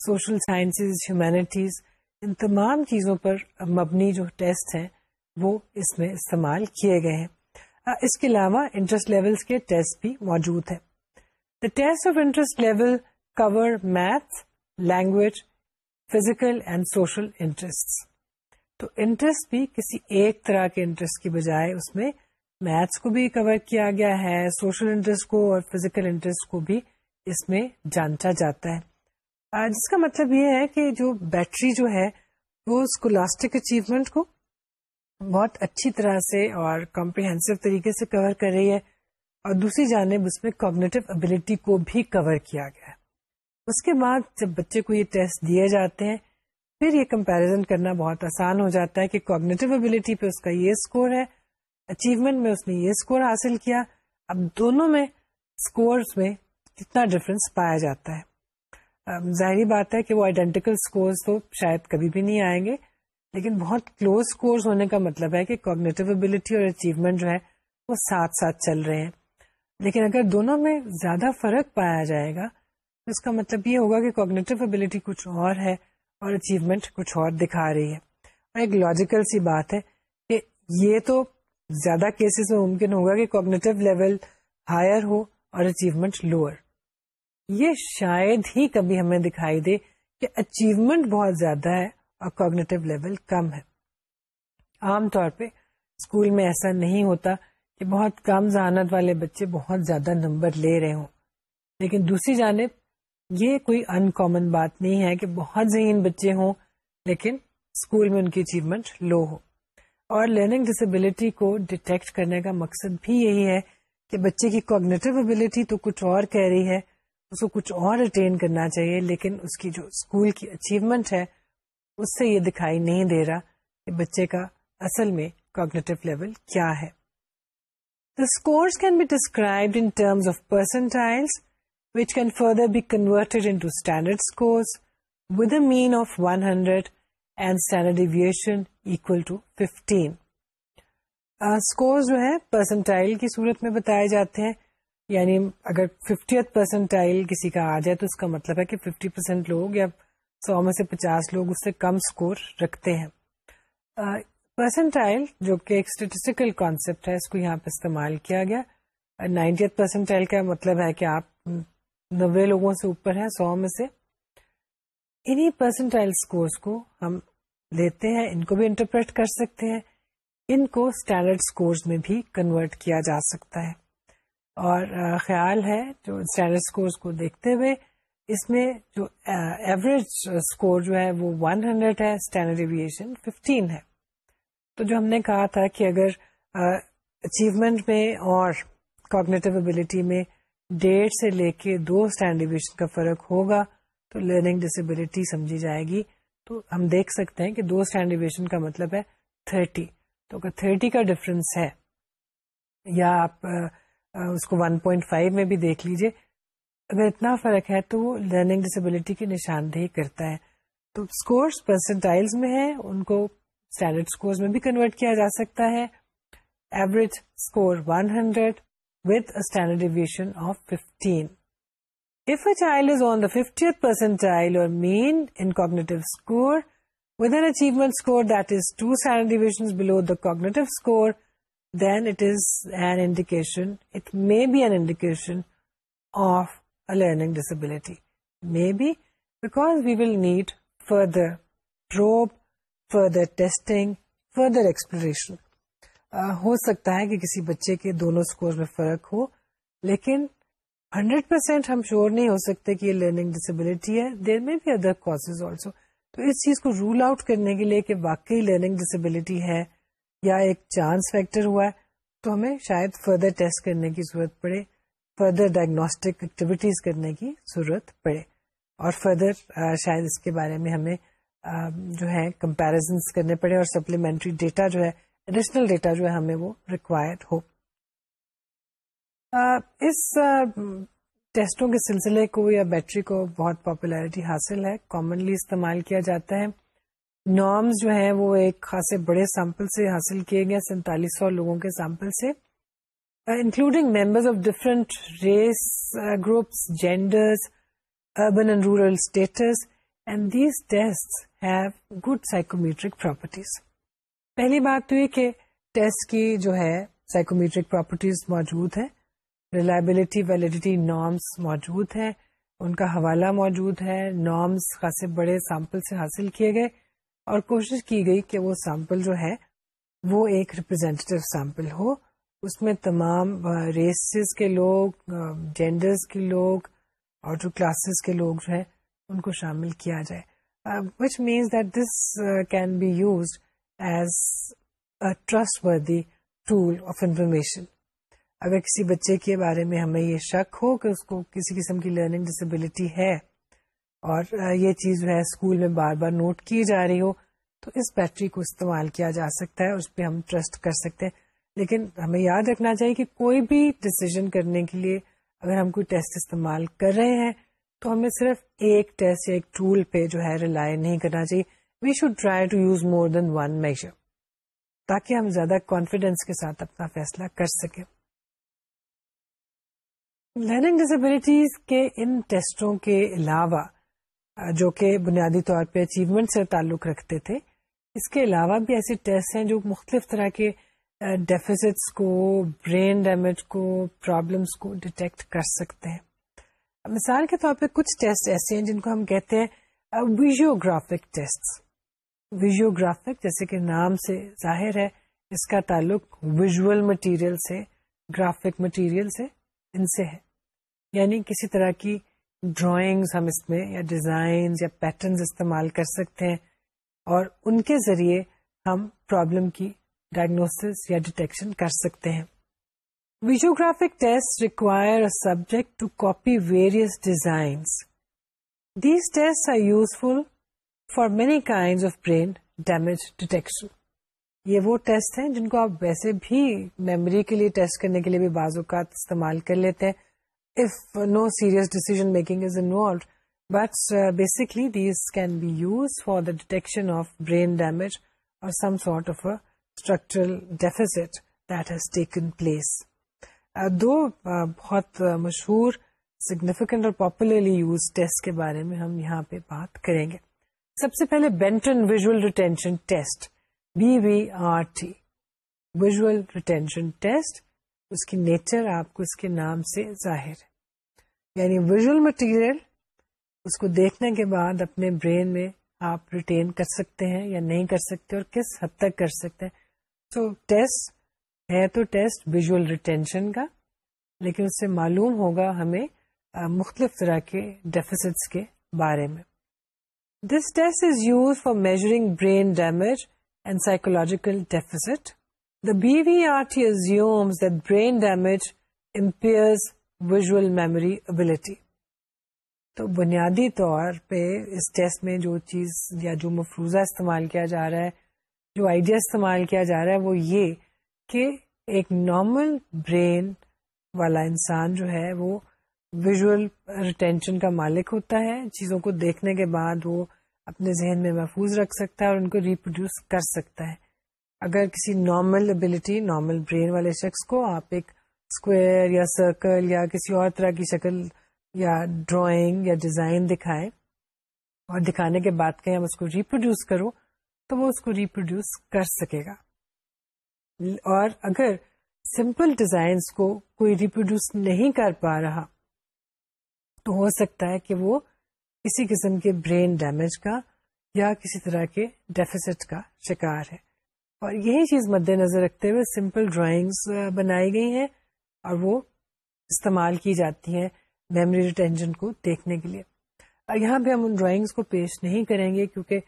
سوشل سائنسز ہیومینٹیز ان تمام چیزوں پر مبنی جو ٹیسٹ ہیں، وہ اس میں استعمال کیے گئے ہیں۔ اس کے علاوہ انٹرسٹ لیولس کے ٹیسٹ بھی موجود ہیں۔ The test of interest level cover math language physical and social interest تو انٹرسٹ بھی کسی ایک طرح کے انٹرسٹ کی بجائے اس میں میتھس کو بھی کور کیا گیا ہے سوشل انٹرسٹ کو اور فزیکل انٹرسٹ کو بھی اس میں جانچا جاتا ہے۔ جس کا مطلب یہ ہے کہ جو بیٹری جو ہے، وہ اسکولاسٹک اچیومنٹ کو بہت اچھی طرح سے اور کمپریہنسو طریقے سے کور کر رہی ہے۔ اور دوسری جانب اس میں کوگنیٹو ابلیٹی کو بھی کور کیا گیا۔ ہے اس کے بعد جب بچے کو یہ ٹیسٹ دیے جاتے ہیں، پھر یہ کمپیرزن کرنا بہت آسان ہو جاتا ہے کہ کوگنیٹو ابلیٹی پہ اس کا یہ اسکور ہے اچیومنٹ میں اس نے یہ اسکور حاصل کیا۔ اب دونوں میں اسکورس میں کتنا ڈفرینس پایا جاتا ہے۔ ظاہری بات ہے کہ وہ آئیڈینٹیکل اسکورس تو شاید کبھی بھی نہیں آئیں گے، لیکن بہت کلوز اسکورس ہونے کا مطلب ہے کہ کوگنیٹو ابلیٹی اور اچیومنٹ جو ہے وہ ساتھ ساتھ چل رہے ہیں۔ لیکن اگر دونوں میں زیادہ فرق پایا جائے گا، تو اس کا مطلب یہ ہوگا کہ کوگنیٹو ابلیٹی کچھ اور ہے اور اچیومنٹ کچھ اور دکھا رہی ہے۔ اور ایک لاجیکل سی بات ہے کہ یہ تو زیادہ کیسز میں ممکن ہوگا کہ کوگنیٹو لیول ہائر ہو اور اچیومنٹ لوور یہ شاید ہی کبھی ہمیں دکھائی دے کہ اچیومنٹ بہت زیادہ ہے اور کوگنیٹو لیول کم ہے۔ عام طور پہ، اسکول میں ایسا نہیں ہوتا۔ کہ بہت کم ذہانت والے بچے بہت زیادہ نمبر لے رہے ہوں۔ لیکن دوسری جانب، یہ کوئی ان کامن بات نہیں ہے کہ بہت ذہین بچے ہوں، لیکن اسکول میں ان کی اچیومنٹ لو ہو۔ اور لرننگ ڈسبلٹی کو ڈیٹیکٹ کرنے کا مقصد بھی یہی ہے کہ بچے کی کوگنیٹو ابلٹی تو کچھ اور کہہ رہی ہے، اس کو کچھ اور اٹین کرنا چاہیے، لیکن اس کی جو اسکول کی اچیومنٹ ہے، اس سے یہ دکھائی نہیں دے رہا کہ بچے کا اصل میں کوگنیٹو لیول کیا ہے۔ The scores can be described in terms of percentiles which can further be converted into standard scores with a mean of one hundred and standard deviation equal to fifteen score جو ہے پرسنٹائل کی صورت میں بتائے جاتے ہیں یعنی اگر ففٹیت پرسنٹائل کسی کا آ جائے تو اس کا مطلب ہے کہ ففٹی پرسینٹ لوگ یا سو میں سے پچاس لوگ اس سے کم اسکور رکھتے ہیں پرسنٹائل جو کہ ایک اسٹیٹسٹیکل کانسیپٹ ہے، اس کو یہاں پہ استعمال کیا گیا۔ نائنٹی پرسنٹائل کا مطلب ہے کہ آپ نوے لوگوں سے اوپر ہیں، سو میں سے۔ انہیں پرسنٹائل اسکورس کو ہم لیتے ہیں، ان کو بھی انٹرپریٹ کر سکتے ہیں۔ ان کو اسٹینڈرڈ اسکورس میں بھی کنورٹ کیا جا سکتا ہے۔ اور خیال ہے، جو اسٹینڈرڈ اسکورس کو دیکھتے ہوئے، اس میں جو ایوریج اسکور جو ہے، وہ 100 ہے اسٹینڈرڈ ایویشن 15 ہے۔ تو جو ہم نے کہا تھا کہ اگر اچیومنٹ میں اور کوگنیٹو ابلیٹی میں ڈیڑھ سے لے کے دو اسٹینڈرڈ کا فرق ہوگا تو لرننگ ڈسبلٹی سمجھی جائے گی۔ تو ہم دیکھ سکتے ہیں کہ دو اسٹینڈیویشن کا مطلب ہے تھرٹی۔ تو اگر تھرٹی کا ڈفرنس ہے یا آپ اس کو ون پوائنٹ فائیو میں بھی دیکھ لیجیے اگر اتنا فرق ہے تو وہ لرننگ ڈسبلٹی کی نشاندہی کرتا ہے۔ تو اسکورس پرسنٹائلز میں ہے، ان کو اسٹینڈرڈ اسکور میں بھی کنورٹ کیا جا سکتا ہے average score one hundred with standard deviation of fifteen If a child is on the 50th percentile or mean in cognitive score, with an achievement score that is 2 standard deviations below the cognitive score, then it is an indication, it may be an indication of a learning disability. Maybe because we will need further probe, further testing, further exploration. ہو سکتا ہے کہ کسی بچے کے دونوں اسکور میں فرق ہو لیکن ہنڈریڈ پرسینٹ ہم شیور نہیں ہو سکتے کہ یہ لرننگ ڈسبلٹی ہے دیر میں بھی ادر کاز آلسو تو اس چیز کو رول آؤٹ کرنے کے لیے کہ واقعی لرننگ ڈسبلٹی ہے یا ایک چانس فیکٹر ہوا ہے تو ہمیں شاید فردر ٹیسٹ کرنے کی ضرورت پڑے فردر ڈائگنوسٹک ایکٹیویٹیز کرنے کی ضرورت پڑے اور فردر شاید اس کے بارے میں ہمیں جو ہے کمپیرزنس کرنے پڑے اور سپلیمنٹری ڈیٹا جو ہے ایڈیشنل ڈیٹا جو ہے، ہمیں وہ ریکوائرڈ ہو۔ اس ٹیسٹوں کے سلسلے کو یا بیٹری کو بہت پاپولیرٹی حاصل ہے۔ کامنلی استعمال کیا جاتا ہے۔ نارمز جو ہیں، وہ ایک خاصے بڑے سیمپل سے حاصل کیے گئے، سینتالیس سو لوگوں کے سیمپل سے۔ Including members of different race groups genders urban and rural states and these test have good psychometric properties پہلی بات تو یہ کہ ٹیسٹ کی جو ہے سائکومیٹرک پراپرٹیز موجود ہیں ریلائبلٹی ویلڈیٹی نارمس موجود ہیں، ان کا حوالہ موجود ہے نارمس خاصے بڑے سیمپل سے حاصل کیے گئے، اور کوشش کی گئی کہ وہ سیمپل جو ہے، وہ ایک ریپرزینٹیو سیمپل ہو۔ اس میں تمام ریسز کے لوگ جینڈرز کے لوگ اور جو کلاسز کے لوگ جو ہے ان کو شامل کیا جائے۔ Which means that this can be use as a trustworthy tool of information اگر کسی بچے کے بارے میں ہمیں یہ شک ہو کہ اس کو کسی قسم کی لرننگ ڈسبلٹی ہے اور یہ چیز جو ہے اسکول میں بار بار نوٹ کی جا رہی ہو، تو اس بیٹری کو استعمال کیا جا سکتا ہے اس پہ ہم ٹرسٹ کر سکتے ہیں۔ لیکن ہمیں یاد رکھنا چاہیے کہ کوئی بھی ڈسیزن کرنے کے لیے اگر ہم کوئی ٹیسٹ استعمال کر رہے ہیں تو ہمیں صرف ایک ٹیسٹ یا ایک ٹول پہ جو ہے ریلائی نہیں کرنا چاہیے۔ We should try to use more than one measure تاکہ ہم زیادہ کانفیڈینس کے ساتھ اپنا فیصلہ کر سکیں۔ لرننگ ڈسبلٹیز کے ان ٹیسٹوں کے علاوہ، جو کہ بنیادی طور پہ اچیومنٹ سے تعلق رکھتے تھے، اس کے علاوہ بھی ایسے ٹیسٹ ہیں جو مختلف طرح کے ڈیفیزٹس کو، برین ڈیمیج کو پرابلمس کو ڈیٹیکٹ کر سکتے ہیں۔ مثال کے طور پہ کچھ ٹیسٹ ایسے ہیں جن کو ہم کہتے ہیں uh, ویژیوگرافک ٹیسٹ ویژیوگرافک جیسے کہ نام سے ظاہر ہے، اس کا تعلق ویژول مٹیریل سے، گرافک مٹیریل سے، ان سے ہے. یعنی کسی طرح کی ڈرائنگز ہم اس میں یا ڈیزائن یا پیٹرنز استعمال کر سکتے ہیں اور ان کے ذریعے ہم پرابلم کی ڈائگنوس یا ڈیٹیکشن کر سکتے ہیں. Visuographic test require a subject to copy various designs these test are useful for many kind of brain damage detection یہ وہ ٹیسٹ ہیں جن کو آپ ویسے بھی میموری کے لیے ٹیسٹ کرنے کے لیے بھی بعض اوقات استعمال کر لیتے ہیں. If no serious decision making is involved but basically these can be use for the detection of brain damage or some sort of a structural deficit that has taken place دو بہت مشہور سگنیفیکینٹ اور پاپولرلی یوز ٹیسٹ کے بارے میں ہم یہاں پہ بات کریں گے۔ سب سے پہلے Benton visual retention test B V R T visual retention test اس کی نیچر آپ کو اس کے نام سے ظاہر ہے۔ یعنی ویژل مٹیریل اس کو دیکھنے کے بعد اپنے برین میں آپ ریٹین کر سکتے ہیں یا نہیں کر سکتے اور کس حد تک کر سکتے ہیں۔ تو ٹیسٹ ہے تو ٹیسٹ ویژل ریٹینشن کا، لیکن اس سے معلوم ہوگا ہمیں مختلف طرح کے ڈیفیسٹس کے بارے میں۔ This test is use for measuring brain damage and psychological deficit the B V R T that brain damage impairs visual memory ability تو بنیادی طور پہ اس ٹیسٹ میں جو چیز یا جو مفروضہ استعمال کیا جا رہا ہے، جو آئیڈیا استعمال کیا جا رہا ہے، وہ یہ کہ ایک نارمل برین والا انسان جو ہے وہ ویژل ریٹینشن کا مالک ہوتا ہے، چیزوں کو دیکھنے کے بعد وہ اپنے ذہن میں محفوظ رکھ سکتا ہے اور ان کو ریپروڈیوس کر سکتا ہے۔ اگر کسی نارمل ابلٹی نارمل برین والے شخص کو آپ ایک اسکوئر یا سرکل یا کسی اور طرح کی شکل یا ڈرائنگ یا ڈیزائن دکھائے اور دکھانے کے بعد کہیں ہم اس کو ریپروڈیوس کرو، تو وہ اس کو ریپروڈیوس کر سکے گا۔ اور اگر سمپل ڈیزائنس کو کوئی ریپروڈیوس نہیں کر پا رہا، تو ہو سکتا ہے کہ وہ کسی قسم کے برین ڈیمیج کا یا کسی طرح کے ڈیفیسٹ کا شکار ہے۔ اور یہی چیز مد نظر رکھتے ہوئے سمپل ڈرائنگس بنائی گئی ہیں اور وہ استعمال کی جاتی ہیں میموری ریٹینشن کو دیکھنے کے لیے۔ یہاں پہ ہم ان ڈرائنگس کو پیش نہیں کریں گے کیونکہ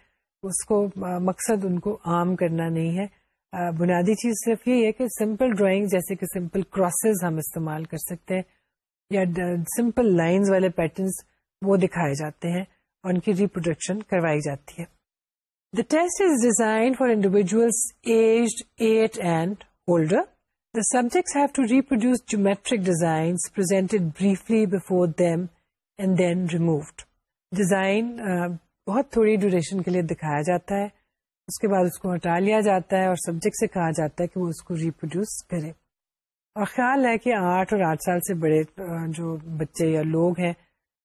اس کو مقصد ان کو عام کرنا نہیں ہے۔ بنیادی چیز صرف یہ ہے کہ سمپل ڈرائنگ جیسے کہ سمپل کراسز ہم استعمال کر سکتے ہیں، یا سمپل لائنز والے پیٹرنس وہ دکھائے جاتے ہیں اور ان کی ریپروڈکشن کروائی جاتی ہے۔ The test is design for individuals aged eight and older The subjects have to reproduce geometric designs presented briefly before them and then removed. Design بہت تھوڑی ڈیوریشن کے لیے دکھایا جاتا ہے۔ اس کے بعد اس کو ہٹا لیا جاتا ہے اور سبجیکٹ سے کہا جاتا ہے کہ وہ اس کو ریپروڈیوس کرے۔ اور خیال ہے کہ آٹھ اور آٹھ سال سے بڑے جو بچے یا لوگ ہیں،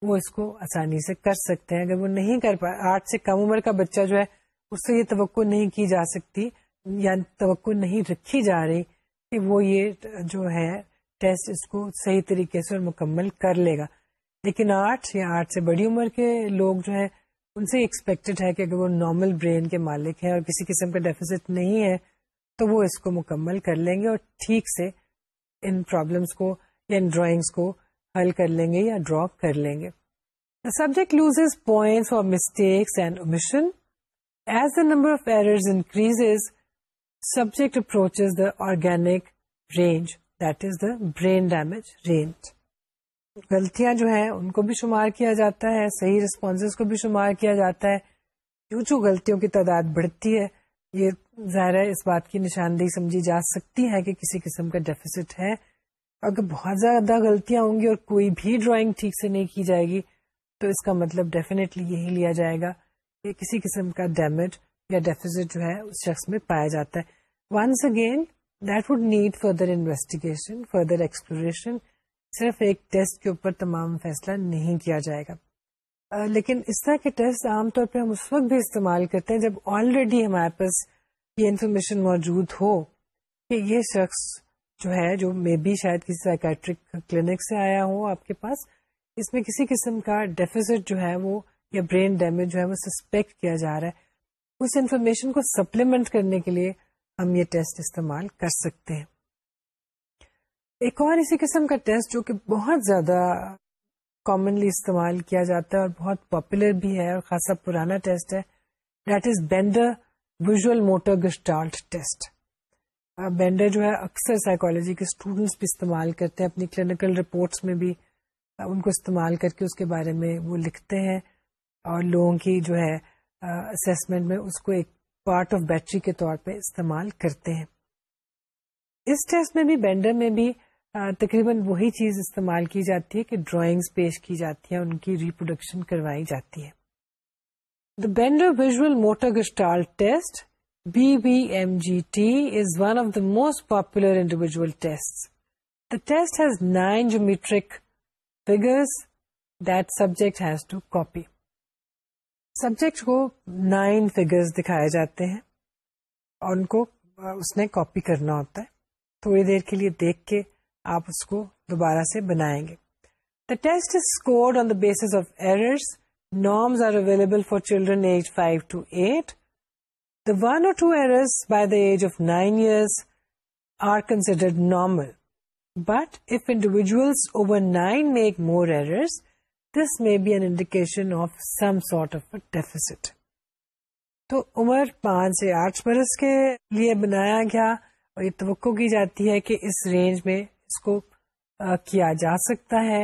وہ اس کو آسانی سے کر سکتے ہیں۔ اگر وہ نہیں کر پائے آٹھ سے کم عمر کا بچہ جو ہے، اس سے یہ توقع نہیں کی جا سکتی، یا توقع نہیں رکھی جا رہی کہ وہ یہ جو ہے ٹیسٹ اس کو صحیح طریقے سے اور مکمل کر لے گا۔ لیکن آٹھ یا آٹھ سے بڑی عمر کے لوگ جو ہے ان سے ایکسپیکٹڈ ہے کہ اگر وہ نارمل برین کے مالک ہیں اور کسی قسم کا ڈیفیزٹ نہیں ہے، تو وہ اس کو مکمل کر لیں گے اور ٹھیک سے ان پرابلمس کو یا ان ڈرائنگس کو حل کر لیں گے یا ڈرا کر لیں گے۔ Subject loses points for mistakes and omission as the number of errors increase subject approach the organic range that is the brain damage range غلطیاں جو ہیں، ان کو بھی شمار کیا جاتا ہے، صحیح ریسپانس کو بھی شمار کیا جاتا ہے۔ جو جو غلطیوں کی تعداد بڑھتی ہے، یہ ظاہر ہے اس بات کی نشاندہی سمجھی جا سکتی ہے کہ کسی قسم کا ڈیفیسٹ ہے۔ اگر بہت زیادہ غلطیاں ہوں گی اور کوئی بھی ڈرائنگ ٹھیک سے نہیں کی جائے گی، تو اس کا مطلب ڈیفینیٹلی یہی لیا جائے گا کہ کسی قسم کا ڈیمیج یا ڈیفیزٹ جو ہے، اس شخص میں پایا جاتا ہے۔ Once again that would need further investigation further exploration صرف ایک ٹیسٹ کے اوپر تمام فیصلہ نہیں کیا جائے گا۔ لیکن اس طرح کے ٹیسٹ عام طور پہ ہم اس وقت بھی استعمال کرتے ہیں جب آلریڈی ہمارے پاس یہ انفارمیشن موجود ہو کہ یہ شخص جو ہے، جو مے بی شاید کسی سائکٹرک کلینک سے آیا ہو آپ کے پاس، اس میں کسی قسم کا ڈیفیزٹ جو ہے وہ یا برین ڈیمیج جو ہے وہ سسپیکٹ کیا جا رہا ہے۔ اس انفارمیشن کو سپلیمنٹ کرنے کے لیے ہم یہ ٹیسٹ استعمال کر سکتے ہیں۔ ایک اور اسی قسم کا ٹیسٹ جو کہ بہت زیادہ کامنلی استعمال کیا جاتا ہے اور بہت پاپولر بھی ہے اور خاصا پرانا ٹیسٹ ہے that is Bender visual motor gestalt test Bender جو ہے، اکثر سائیکولوجی کے اسٹوڈینٹس بھی استعمال کرتے ہیں، اپنی کلینکل رپورٹس میں بھی ان کو استعمال کر کے اس کے بارے میں وہ لکھتے ہیں اور لوگوں کی جو ہے اسسمنٹ میں اس کو ایک پارٹ آف بیٹری کے طور پہ استعمال کرتے ہیں۔ اس ٹیسٹ میں بھی بینڈر میں بھی تقریباً وہی چیز استعمال کی جاتی ہے کہ ڈرائنگس پیش کی جاتی ہیں، ان کی ریپروڈکشن کروائی جاتی ہے the Bender visual motor gestalt test B B M G T is one of the most popular individual test the test has nine geometric figures that subject has to copy subject کو نائن فیگرس دکھائے جاتے ہیں۔ اور ان کو اس نے کاپی کرنا ہوتا ہے۔ تھوڑی دیر کے لیے دیکھ کے آپ اس کو دوبارہ سے بنائیں گے۔ The test is scored on the basis of errors norms are available for children age five to eight the one or two errors by the age of nine years are considered normal but if individuals over nine make more errors this may be an indication of some sort of deficit تو عمر پانچ سے آٹھ برس کے لیے بنایا گیا اور یہ توقع کی جاتی ہے کہ اس رینج میں اس کو کیا جا سکتا ہے۔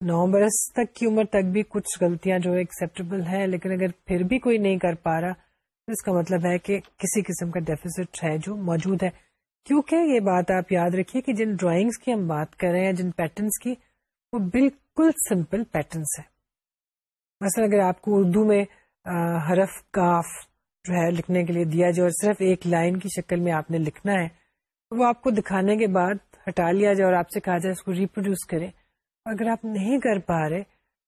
نو برس تک کی عمر تک بھی کچھ غلطیاں جو ایکسپٹیبل ہے لیکن اگر پھر بھی کوئی نہیں کر پا رہا، تو اس کا مطلب ہے کہ کسی قسم کا ڈیفیسٹ ہے جو موجود ہے۔ کیونکہ یہ بات آپ یاد رکھیے کہ جن ڈرائنگس کی ہم بات کر رہے ہیں، جن پیٹرنس کی، وہ بالکل سمپل پیٹرنس ہے مثلا اگر آپ کو اردو میں حرف کاف جو ہے لکھنے کے لیے دیا جائے اور صرف ایک لائن کی شکل میں آپ نے لکھنا ہے وہ آپ کو دکھانے کے بعد ہٹا لیا جائے اور آپ سے کہا جائے اس کو ریپروڈیوس کرے اگر آپ نہیں کر پا رہے،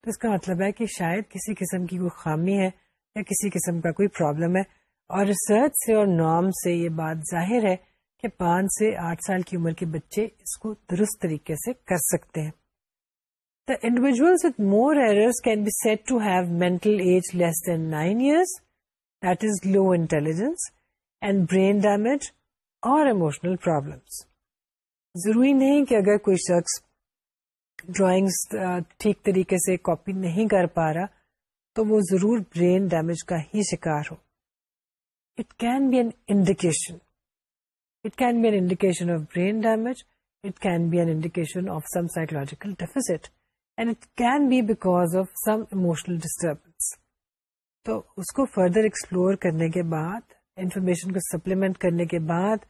تو اس کا مطلب ہے کہ شاید کسی قسم کی کوئی خامی ہے یا کسی قسم کا کوئی پرابلم ہے۔ اور ریسرچ سے اور نام سے یہ بات ظاہر ہے کہ پانچ سے آٹھ سال کی عمر کے بچے اس کو درست طریقے سے کر سکتے ہیں۔ The individual with more errors can be said to have mental age less than nine years that is low intelligence and brain damage or emotional problems ضروری نہیں کہ اگر کوئی شخص ڈرائنگس ٹھیک طریقے سے کاپی نہیں کر پا رہا، تو وہ ضرور برین ڈیمیج کا ہی شکار ہو۔ It can be an indication it can be an indication of brain damage it can be an indication of some psychological deficit and it can be because of some emotional disturbance تو اس کو فردر ایکسپلور کرنے کے بعد انفارمیشن کو سپلیمنٹ کرنے کے بعد،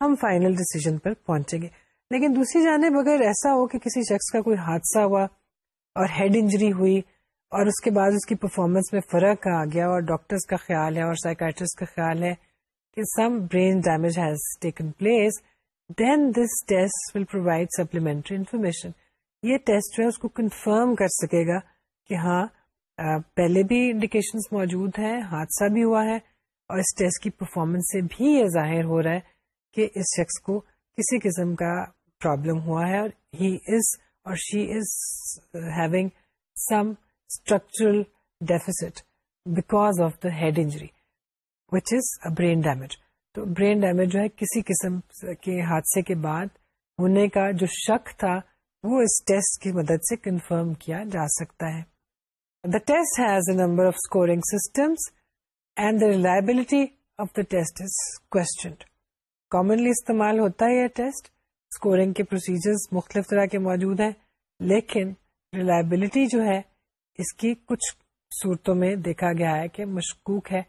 ہم فائنل ڈیسیزن پر پہنچیں گے۔ لیکن دوسری جانب اگر ایسا ہو کہ کسی شخص کا کوئی حادثہ ہوا اور ہیڈ انجری ہوئی اور اس کے بعد اس کی پرفارمنس میں فرق آ گیا اور ڈاکٹرس کا خیال ہے اور سائکٹرسٹ کا خیال ہے کہ some brain damage has taken place then this test will provide supplementary information یہ ٹیسٹ جو ہے اس کو کنفرم کر سکے گا کہ ہاں پہلے بھی انڈیکیشن موجود ہیں، حادثہ بھی ہوا ہے اور اس ٹیسٹ کی پرفارمنس سے بھی یہ ظاہر ہو رہا ہے کہ اس شخص کو کسی قسم کا پرابلم ہوا ہے or he is or she is having some structural deficit because of the head injury which is a brain damage تو برین ڈیمیج جو ہے کسی قسم کے حادثے کے بعد ہونے کا جو شک تھا وہ اس ٹیسٹ کی مدد سے کنفرم کیا جا سکتا ہے۔ The test has a number of scoring systems and the reliability of the test is questioned commonly استعمال ہوتا ہے یہ ٹیسٹ اسکورنگ کے پروسیجرز مختلف طرح کے موجود ہیں لیکن ریلائبلٹی جو ہے اس کی کچھ صورتوں میں دیکھا گیا ہے کہ مشکوک ہے۔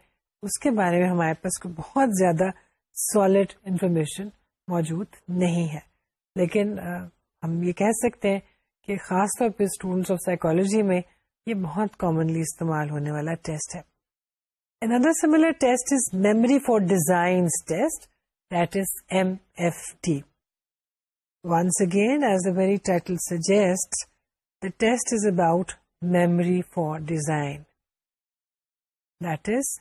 اس کے بارے میں ہمارے پاس بہت زیادہ سالڈ انفارمیشن موجود نہیں ہے۔ لیکن ہم یہ کہہ سکتے ہیں کہ خاص طور پہ اسٹوڈینٹس آف سائیکولوجی میں یہ بہت کامنلی استعمال ہونے والا ٹیسٹ ہے۔ Another similar test is memory for designs test, that is MFD. Once again, as the very title suggests, the test is about memory for design. That is,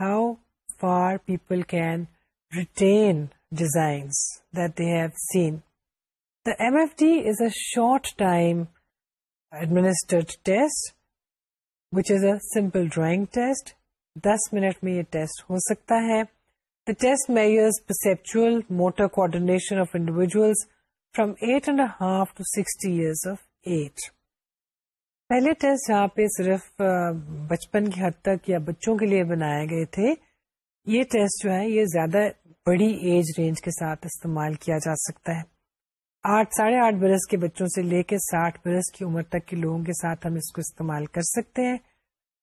how far people can retain designs that they have seen. The MFD is a short time administered test, which is a simple drawing test. 10 منٹ میں یہ ٹیسٹ ہو سکتا ہے the test measures perceptual motor coordination of individuals from eight and half to sixty years of age پہلے ٹیسٹ جہاں پہ صرف بچپن کی حد تک یا بچوں کے لیے بنائے گئے تھے۔ یہ ٹیسٹ جو ہے، یہ زیادہ بڑی ایج رینج کے ساتھ استعمال کیا جا سکتا ہے۔ آٹھ، ساڑھے آٹھ برس کے بچوں سے لے کے ساٹھ برس کی عمر تک کے لوگوں کے ساتھ ہم اس کو استعمال کر سکتے ہیں۔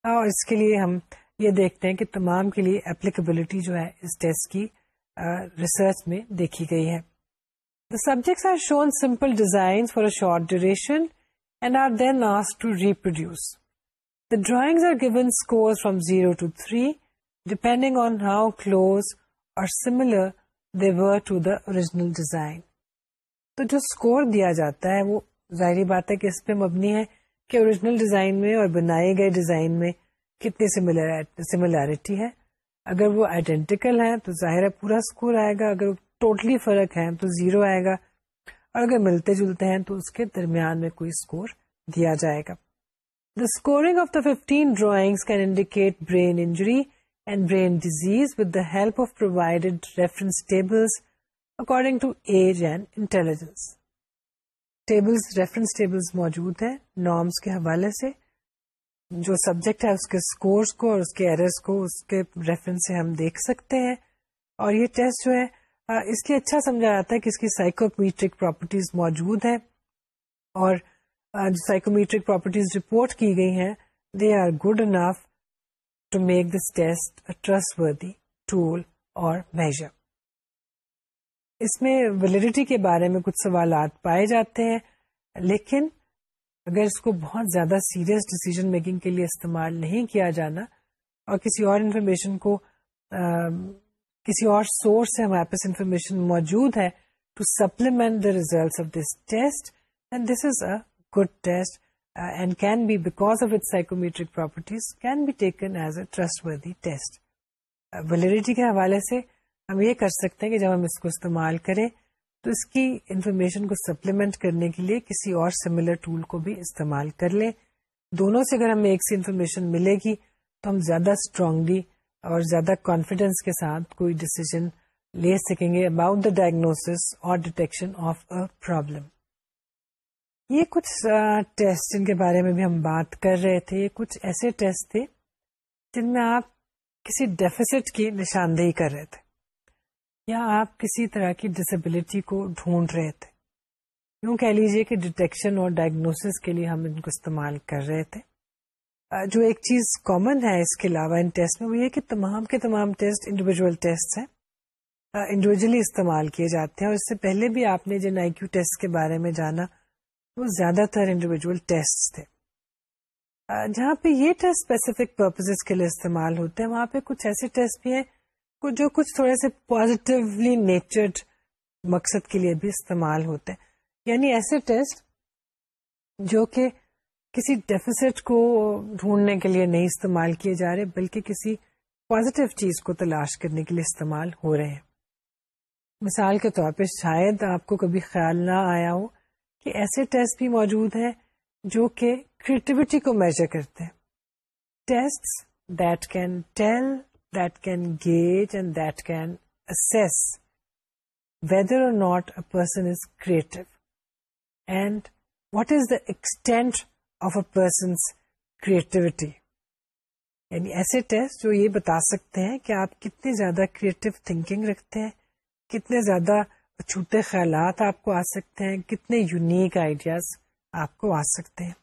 اور اس کے لیے ہم یہ دیکھتے ہیں کہ تمام کے لیے اپلیکیبلٹی جو ہے، اس ٹیسٹ کی ریسرچ میں دیکھی گئی ہے۔ The subjects are shown simple design for a short duration and are then ask to reproduce the drawing are given score from zero to three depending on how close or similar they were to the original design تو جو اسکور دیا جاتا ہے، وہ ظاہری بات ہے کہ اس پہ مبنی ہے کہ اوریجنل ڈیزائن میں اور بنائے گئے ڈیزائن میں کتنی سملیرٹی ہے۔ اگر وہ آئیڈینٹیکل ہے تو ظاہر ہے پورا اسکور آئے گا، اگر ٹوٹلی فرق ہے، تو زیرو آئے گا۔ اور اگر ملتے جلتے ہیں تو اس کے درمیان میں کوئی اسکور دیا جائے گا۔ The scoring of the fifteen drawing can indicate brain injury and brain disease with the help of provided reference tables according to age and intelligence tables reference tables موجود ہیں نارمس کے حوالے سے۔ جو سبجیکٹ ہے، اس کے اسکورس کو اور اس کے ایررز کو، اس کے ریفرنس سے ہم دیکھ سکتے ہیں۔ اور یہ ٹیسٹ جو ہے اس کی اچھا سمجھا جاتا ہے کہ اس کی سائیکومیٹرک پراپرٹیز موجود ہیں اور جو سائیکومیٹرک پراپرٹیز رپورٹ کی گئی ہیں they are good enough to make this test trustworthy tool or measure اس میں ویلڈیٹی کے بارے میں کچھ سوالات پائے جاتے ہیں، لیکن اگر اس کو بہت زیادہ سیریس ڈیسیزن میکنگ کے لیے استعمال نہیں کیا جانا اور کسی اور انفارمیشن کو کسی اور سورس سے ہمارے پاس انفارمیشن موجود ہے to supplement the result of this test and this is a good test and can be because of it psychometric properties can be taken as a trustworthy test validity کے حوالے سے ہم یہ کر سکتے ہیں کہ جب ہم اس کو استعمال کریں تو اس کی انفارمیشن کو سپلیمنٹ کرنے کے لیے کسی اور سملر ٹول کو بھی استعمال کر لیں۔ دونوں سے اگر ہمیں ایک سی انفارمیشن ملے گی تو ہم زیادہ اسٹرانگلی اور زیادہ کانفیڈینس کے ساتھ کوئی ڈسیزن لے سکیں گے about the diagnose or detection of a problem یہ کچھ ٹیسٹ جن کے بارے میں بھی ہم بات کر رہے تھے. یہ کچھ ایسے ٹیسٹ تھے جن میں آپ کسی ڈیفیسٹ کی نشاندہی کر رہے تھے یا آپ کسی طرح کی ڈسبلٹی کو ڈھونڈ رہے تھے. یوں کہہ لیجیے کہ ڈیٹیکشن اور ڈائگنوس کے لیے ہم ان کو استعمال کر رہے تھے. جو ایک چیز کامن ہے اس کے علاوہ ان ٹیسٹ میں وہ یہ کہ تمام کے تمام ٹیسٹ انڈیویجل ٹیسٹ ہیں انڈیویجلی استعمال کیے جاتے ہیں اور اس سے پہلے بھی آپ نے جن آئی کیو ٹیسٹ کے بارے میں جانا، وہ زیادہ تر انڈیویجل ٹیسٹ تھے۔ جہاں پہ یہ ٹیسٹ اسپیسیفک پرپز کے لیے استعمال ہوتے ہیں، وہاں پہ کچھ ایسے ٹیسٹ بھی ہیں جو کچھ تھوڑے سے پازیٹیولی نیچرڈ مقصد کے لیے بھی استعمال ہوتے ہیں۔ یعنی ایسے ٹیسٹ جو کہ کسی ڈیفیسٹ کو ڈھونڈنے کے لیے نہیں استعمال کیے جا رہے، بلکہ کسی پازیٹیو چیز کو تلاش کرنے کے لیے استعمال ہو رہے ہیں۔ مثال کے طور پہ شاید آپ کو کبھی خیال نہ آیا ہو کہ ایسے ٹیسٹ بھی موجود ہیں جو کہ کریٹیوٹی کو میجر کرتے ہیں۔ Test that can tell that can gauge and that can assess whether or not a person is creative. And what is the extent of a person's creativity. یعنی ایسے ٹیسٹ جو یہ بتا سکتے ہیں کہ آپ کتنی زیادہ کریٹو تھنکنگ رکھتے ہیں کتنے زیادہ چھوٹے خیالات آپ کو آ سکتے ہیں کتنے یونیک آئیڈیاز آپ کو آ سکتے ہیں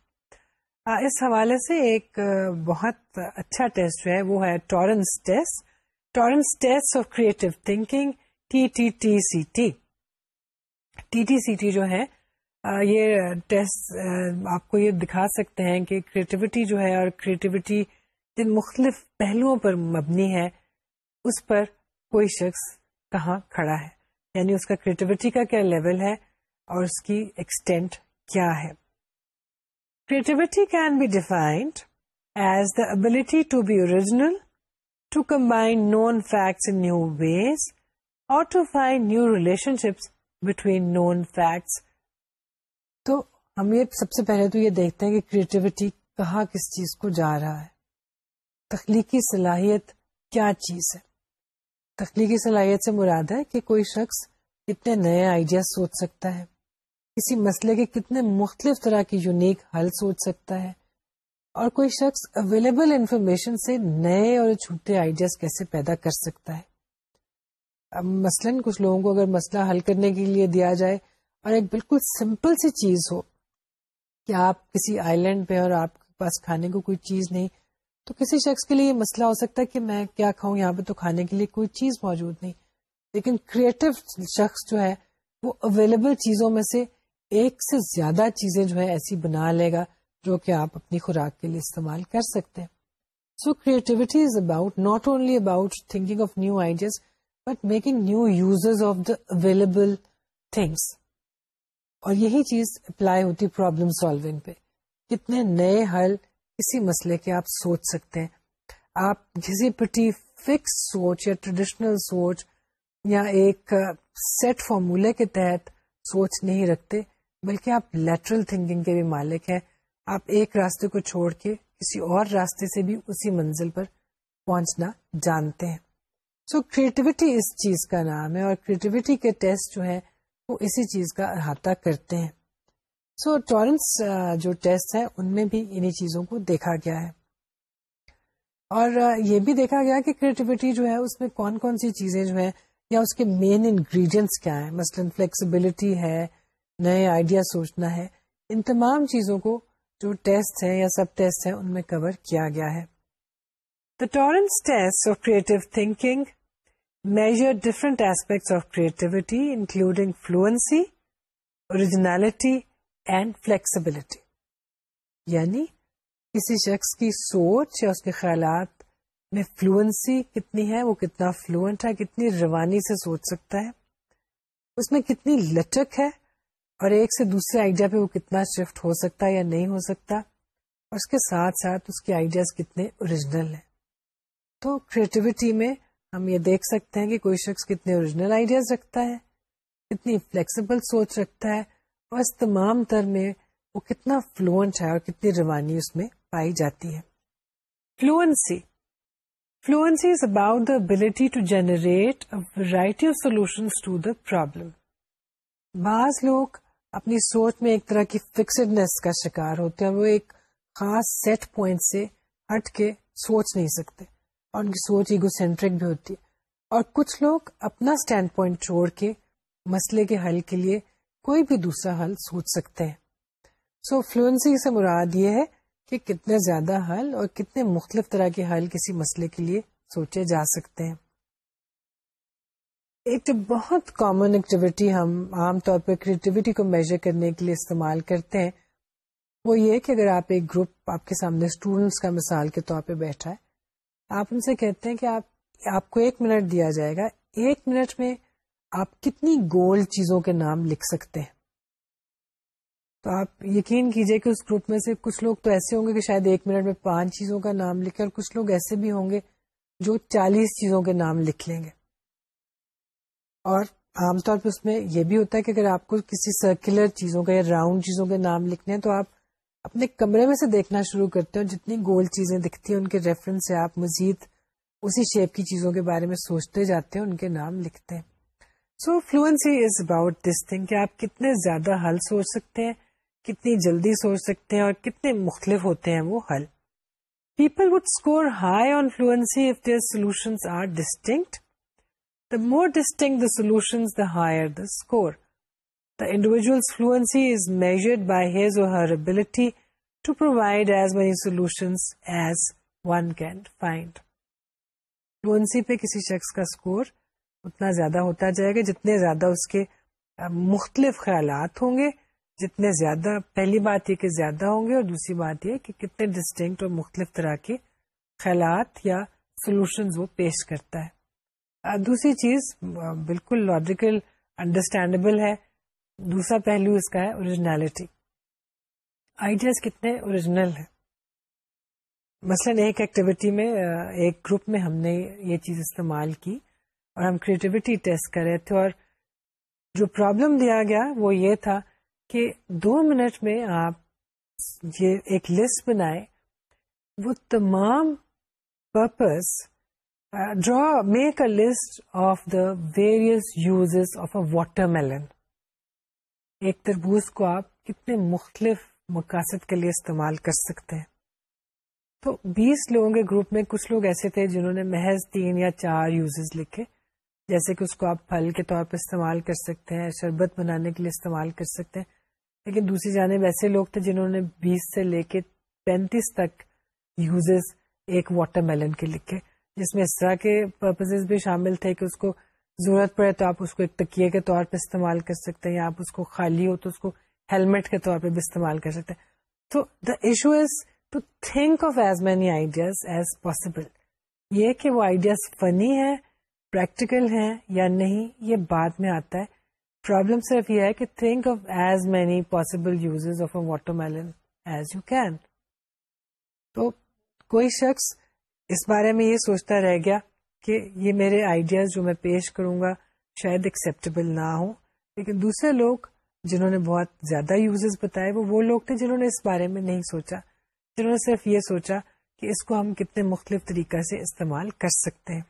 اس حوالے سے ایک بہت اچھا ٹیسٹ جو ہے وہ ہے Torrance test Torrance test of creative thinking T T T C T T T C T جو ہے یہ ٹیسٹ آپ کو یہ دکھا سکتے ہیں کہ کریٹیوٹی جو ہے اور کریٹیوٹی جن مختلف پہلوؤں پر مبنی ہے، اس پر کوئی شخص کہاں کھڑا ہے؟ یعنی اس کا کریٹیوٹی کا کیا لیول ہے اور اس کی ایکسٹینٹ کیا ہے؟ Creativity can be defined as the ability to be original to combine known facts in new ways or to find new relationships between known facts تو ہم یہ سب سے پہلے تو یہ دیکھتے ہیں کہ کریٹیوٹی کہاں کس چیز کو جا رہا ہے۔ تخلیقی صلاحیت کیا چیز ہے؟ تخلیقی صلاحیت سے مراد ہے کہ کوئی شخص کتنے نئے آئیڈیاز سوچ سکتا ہے، کسی مسئلے کے کتنے مختلف طرح کی یونیک حل سوچ سکتا ہے اور کوئی شخص اویلیبل انفارمیشن سے نئے اور چھوٹے آئیڈیاز کیسے پیدا کر سکتا ہے۔ اب مثلاً کچھ لوگوں کو اگر مسئلہ حل کرنے کے لیے دیا جائے اور ایک بالکل سمپل سی چیز ہو کہ آپ کسی آئی لینڈ پہ اور آپ کے پاس کھانے کو کوئی چیز نہیں، تو کسی شخص کے لیے یہ مسئلہ ہو سکتا ہے کہ میں کیا کھاؤں؟ یہاں پہ تو کھانے کے لیے کوئی چیز موجود نہیں۔ لیکن کریٹو شخص جو ہے، وہ اویلیبل چیزوں میں سے ایک سے زیادہ چیزیں جو ہے ایسی بنا لے گا جو کہ آپ اپنی خوراک کے لیے استعمال کر سکتے ہیں۔ So creativity is about not only about thinking of new ideas but making new uses of the available things اور یہی چیز اپلائی ہوتی پرابلم سالونگ پہ۔ کتنے نئے حل کسی مسئلے کے آپ سوچ سکتے ہیں۔ آپ کسی پٹی فکس سوچ یا ٹریڈیشنل سوچ یا ایک سیٹ فارمولے کے تحت سوچ نہیں رکھتے بلکہ آپ لیٹرل تھنکنگ کے بھی مالک ہیں۔ آپ ایک راستے کو چھوڑ کے کسی اور راستے سے بھی اسی منزل پر پہنچنا جانتے ہیں۔ سو so, کریٹیوٹی اس چیز کا نام ہے اور کریٹیوٹی کے ٹیسٹ جو ہے وہ اسی چیز کا احاطہ کرتے ہیں۔ سو ٹورنس جو ٹیسٹ ہے ان میں بھی انہیں چیزوں کو دیکھا گیا ہے۔ اور یہ بھی دیکھا گیا کہ کریٹیوٹی جو ہے، اس میں کون کون سی چیزیں جو ہے یا اس کے مین انگریڈینٹس کیا ہیں۔ مثلاً فلیکسیبلٹی ہے، نئے آئیڈیا سوچنا ہے۔ ان تمام چیزوں کو جو ٹیسٹ ہیں یا سب ٹیسٹ ہیں، ان میں کور کیا گیا ہے۔ The Torrance test of creative thinking measure different aspects of creativity including fluency originality and flexibility یعنی کسی شخص کی سوچ یا اس کے خیالات میں فلوئنسی کتنی ہے وہ کتنا فلوئنٹ ہے کتنی روانی سے سوچ سکتا ہے اس میں کتنی لچک ہے اور ایک سے دوسرے آئیڈیا پہ وہ کتنا شفٹ ہو سکتا ہے یا نہیں ہو سکتا اور اس کے ساتھ ساتھ اس کے آئیڈیاز کتنے اوریجنل ہیں تو کریٹیوٹی میں ہم یہ دیکھ سکتے ہیں کہ کوئی شخص کتنے اوریجنل آئیڈیاز رکھتا ہے، کتنی فلیکسیبل سوچ رکھتا ہے اور اس تمام تر میں وہ کتنا فلوئنٹ ہے اور کتنی روانی اس میں پائی جاتی ہے۔ Fluency fluency is about the ability to generate variety of solution to the problem بعض لوگ اپنی سوچ میں ایک طرح کی فکسڈنیس کا شکار ہوتے ہیں، وہ ایک خاص سیٹ پوائنٹ سے ہٹ کے سوچ نہیں سکتے۔ اور ان کی سوچ ایگو سینٹرک بھی ہوتی ہے۔ اور کچھ لوگ اپنا اسٹینڈ پوائنٹ چھوڑ کے مسئلے کے حل کے لیے کوئی بھی دوسرا حل سوچ سکتے ہیں۔ سو so, فلوئنسی سے مراد یہ ہے کہ کتنے زیادہ حل اور کتنے مختلف طرح کے حل کسی مسئلے کے لیے سوچے جا سکتے ہیں۔ ایک جو بہت کامن ایکٹیویٹی ہم عام طور پہ کریٹیوٹی کو میجر کرنے کے لیے استعمال کرتے ہیں۔ وہ یہ کہ اگر آپ ایک گروپ آپ کے سامنے اسٹوڈینٹس کا مثال کے طور پہ بیٹھا ہے آپ ان سے کہتے ہیں کہ آپ آپ کو ایک منٹ دیا جائے گا۔ ایک منٹ میں آپ کتنی گول چیزوں کے نام لکھ سکتے ہیں۔ تو آپ یقین کیجیے کہ اس گروپ میں سے کچھ لوگ تو ایسے ہوں گے کہ شاید ایک منٹ میں پانچ چیزوں کا نام لکھے اور کچھ لوگ ایسے بھی ہوں گے جو چالیس چیزوں کے نام لکھ لیں گے۔ اور عام طور پہ اس میں یہ بھی ہوتا ہے کہ اگر آپ کو کسی سرکولر چیزوں کا یا راؤنڈ چیزوں کے نام لکھنے ہیں تو آپ اپنے کمرے میں سے دیکھنا شروع کرتے ہیں جتنی گول چیزیں دکھتی ہیں ان کے ریفرنس سے آپ مزید اسی شیپ کی چیزوں کے بارے میں سوچتے جاتے ہیں ان کے نام لکھتے ہیں۔ So fluency is about this thing کہ آپ کتنے زیادہ حل سوچ سکتے ہیں کتنی جلدی سوچ سکتے ہیں اور کتنے مختلف ہوتے ہیں وہ حل۔ People would score high on fluency if their solution are distinct The more distinct the solutions, the higher the score. The individual's fluency is measured by his or her ability to provide as many solutions as one can find. Fluency پہ کسی شخص کا اسکور اتنا زیادہ ہوتا جائے گا جتنے زیادہ اس کے مختلف خیالات ہوں گے جتنے زیادہ پہلی بات یہ کہ زیادہ ہوں گے اور دوسری بات یہ کہ کتنے ڈسٹنکٹ اور مختلف طرح کے خیالات یا سولوشن وہ پیش کرتا ہے دوسری چیز بالکل لاجیکل انڈرسٹینڈیبل ہے دوسرا پہلو اس کا ہے اوریجنلٹی آئیڈیاز کتنے اوریجنل ہیں؟ مثلاً ایک ایکٹیویٹی میں، ایک گروپ میں ہم نے یہ چیز استعمال کی اور ہم کریٹیوٹی ٹیسٹ کر رہے تھے اور جو پرابلم دیا گیا وہ یہ تھا کہ دو منٹ میں آپ یہ ایک لسٹ بنائے وہ تمام purpose draw make a list of the various uses of a watermelon ایک تربوز کو آپ کتنے مختلف مقاصد کے لیے استعمال کر سکتے ہیں۔ تو بیس لوگوں کے گروپ میں کچھ لوگ ایسے تھے جنہوں نے محض تین یا چار یوزز لکھے۔ جیسے کہ اس کو آپ پھل کے طور پہ استعمال کر سکتے ہیں، شربت بنانے کے لیے استعمال کر سکتے ہیں۔ لیکن دوسری جانب ایسے لوگ تھے جنہوں نے بیس سے لے کے پینتیس تک یوزز ایک واٹر میلن کے لکھے، جس میں اس طرح کے پرپز بھی شامل تھے کہ اس کو ضرورت پڑے تو آپ اس کو ایک تکیے کے طور پہ استعمال کر سکتے ہیں، یا آپ اس کو خالی ہو تو اس کو ہیلمیٹ کے طور پہ بھی استعمال کر سکتے ہیں۔ تو the issue is to think of as many ideas as possible یہ کہ وہ آئیڈیاز فنی ہے پریکٹیکل ہیں یا نہیں، یہ بعد میں آتا ہے۔ پرابلم صرف یہ ہے کہ think of as many possible use of a watermelon as you can تو کوئی شخص اس بارے میں یہ سوچتا رہ گیا کہ یہ میرے آئیڈیاز جو میں پیش کروں گا شاید ایکسیپٹیبل نہ ہوں۔ لیکن دوسرے لوگ جنہوں نے بہت زیادہ یوزز بتائے، وہ وہ لوگ تھے جنہوں نے اس بارے میں نہیں سوچا، جنہوں نے صرف یہ سوچا کہ اس کو ہم کتنے مختلف طریقہ سے استعمال کر سکتے ہیں۔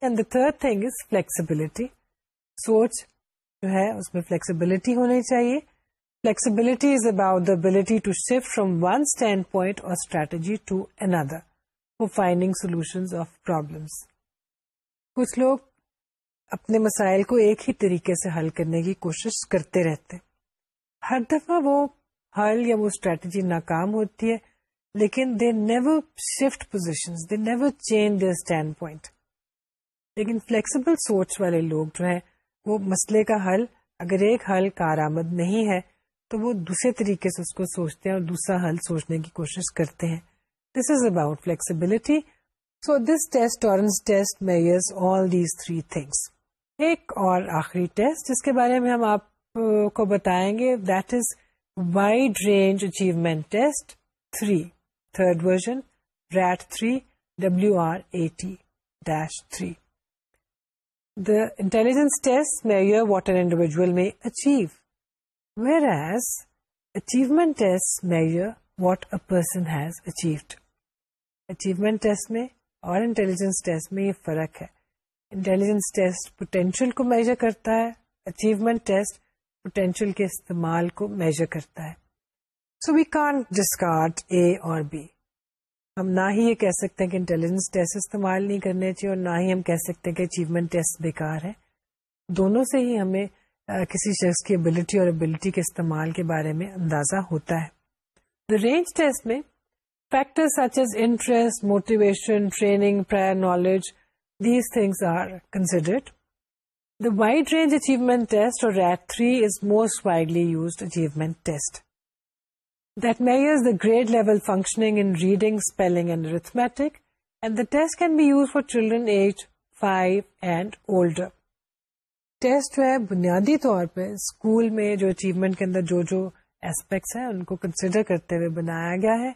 And the third thing is flexibility سوچ جو ہے، اس میں فلیکسیبلٹی ہونی چاہیے۔ Flexibility is about the ability to shift from one standpoint or strategy to another finding solution of problems کچھ لوگ اپنے مسائل کو ایک ہی طریقے سے حل کرنے کی کوشش کرتے رہتے ہر دفعہ وہ حل یا وہ اسٹریٹجی ناکام ہوتی ہے، لیکن they never shift position they never change they standpoint لیکن فلیکسیبل سوچ والے لوگ جو ہیں، وہ مسئلے کا حل، اگر ایک حل کارآمد نہیں ہے، تو وہ دوسرے طریقے سے اس کو سوچتے ہیں اور دوسرا حل سوچنے کی کوشش کرتے ہیں۔ This is about flexibility so this test test measures all these three things ایک اور آخری ٹیسٹ جس کے بارے میں ہم آپ کو بتائیں گے that is wide range achievement test three third version WRAT three W R A T dash three the intelligence test measure what an individual میں achieve whereas achievement test measure what a person has achieved achievement test میں اور انٹیلیجنس ٹیسٹ میں یہ فرق ہے۔ انٹیلیجنس ٹیسٹ پوٹینشیل کو میجر کرتا ہے اچیومنٹ ٹیسٹ پوٹینشیل کے استعمال کو میجر کرتا ہے۔ سو وی کان ڈسکارڈ اے اور بی ہم نہ ہی یہ کہہ سکتے ہیں کہ انٹیلیجنس ٹیسٹ استعمال نہیں کرنے چاہیے اور نہ ہی ہم کہہ سکتے ہیں کہ اچیومنٹ ٹیسٹ بیکار ہے۔ دونوں سے ہی ہمیں کسی شخص کی ابلٹی اور ابلٹی کے استعمال کے بارے میں اندازہ ہوتا ہے۔ دا رینج ٹیسٹ میں Factors such as interest, motivation, training, prior knowledge, these things are considered. The wide range achievement test, or RAT3, is most widely used achievement test that measures the grade level functioning in reading, spelling, and arithmetic, and the test can be used for children aged 5 and older. Test جو ہے بنیادی طور پہ اسکول میں جو اچیومنٹ کے اندر جو جو ایسپیکٹس ہیں ان کو کنسیڈر کرتے ہوئے بنایا گیا ہے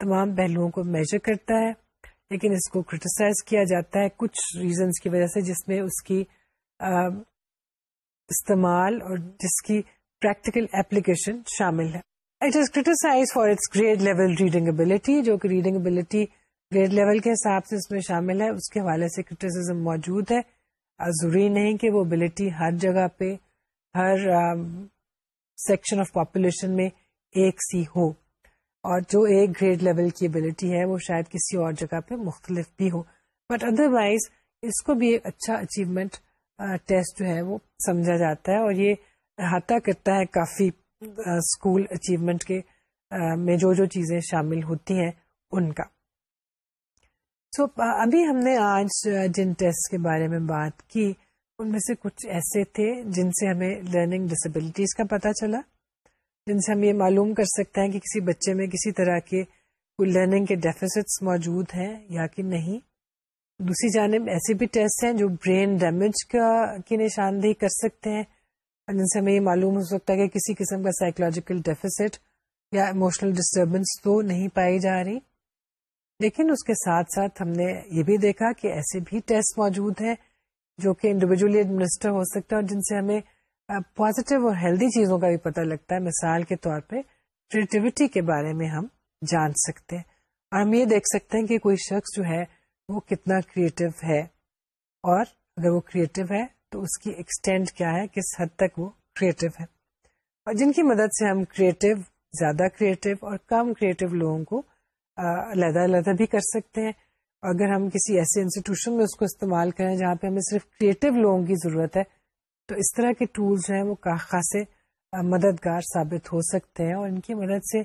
تمام پہلوؤں کو میجر کرتا ہے، لیکن اس کو کرٹیسائز کیا جاتا ہے کچھ ریزنس کی وجہ سے جس میں اس کی استعمال اور جس کی پریکٹیکل اپلیکیشن شامل ہے۔ It is criticise for its grade level reading ability جو کہ ریڈنگ ابلیٹی گریڈ لیول کے حساب سے اس میں شامل ہے۔ اس کے حوالے سے کریٹیسم موجود ہے۔ ضروری نہیں کہ وہ ابلٹی ہر جگہ پہ، ہر سیکشن آف پاپولیشن میں ایک سی ہو۔ اور جو ایک گریڈ لیول کی ابلٹی ہے، وہ شاید کسی اور جگہ پہ مختلف بھی ہو۔ بٹ ادر وائز اس کو بھی ایک اچھا اچیومنٹ ٹیسٹ جو ہے، وہ سمجھا جاتا ہے۔ اور یہ احاطہ کرتا ہے کافی اسکول اچیومنٹ کے میں جو جو چیزیں شامل ہوتی ہیں، ان کا۔ سو ابھی ہم نے آج جن ٹیسٹ کے بارے میں بات کی، ان میں سے کچھ ایسے تھے جن سے ہمیں لرننگ ڈسبلٹیز کا پتہ چلا۔ جن سے ہم یہ معلوم کر سکتے ہیں کہ کسی بچے میں کسی طرح کے کوئی لرننگ کے ڈیفیسٹس موجود ہیں یا کہ نہیں۔ دوسری جانب ایسے بھی ٹیسٹ ہیں جو برین ڈیمیج کا کی نشاندہی کر سکتے ہیں جن سے ہمیں یہ معلوم ہو سکتا ہے کہ کسی قسم کا سائیکولوجیکل ڈیفیسٹ یا ایموشنل ڈسٹربینس تو نہیں پائی جا رہی۔ لیکن اس کے ساتھ ساتھ ہم نے یہ بھی دیکھا کہ ایسے بھی ٹیسٹ موجود ہیں جو کہ انڈیویجلی ایڈمنسٹر ہو سکتا ہے اور جن سے ہمیں پازیٹیو اور ہیلدی چیزوں کا بھی پتہ لگتا ہے، مثال کے طور پہ کریٹیوٹی کے بارے میں ہم جان سکتے ہیں۔ اور ہم یہ دیکھ سکتے ہیں کہ کوئی شخص جو ہے، وہ کتنا کریٹو ہے۔ اور اگر وہ کریٹو ہے، تو اس کی ایکسٹینڈ کیا ہے، کس حد تک وہ کریٹو ہے۔ اور جن کی مدد سے ہم کریٹو زیادہ کریٹو اور کم کریٹو لوگوں کو علیحدہ علیحدہ بھی کر سکتے ہیں۔ اگر ہم کسی ایسے انسٹیٹیوشن میں اس کو استعمال کریں جہاں پہ ہمیں صرف کریٹو لوگوں کی ضرورت ہے تو اس طرح کے ٹولس ہیں وہ خاصے مددگار ثابت ہو سکتے ہیں اور ان کی مدد سے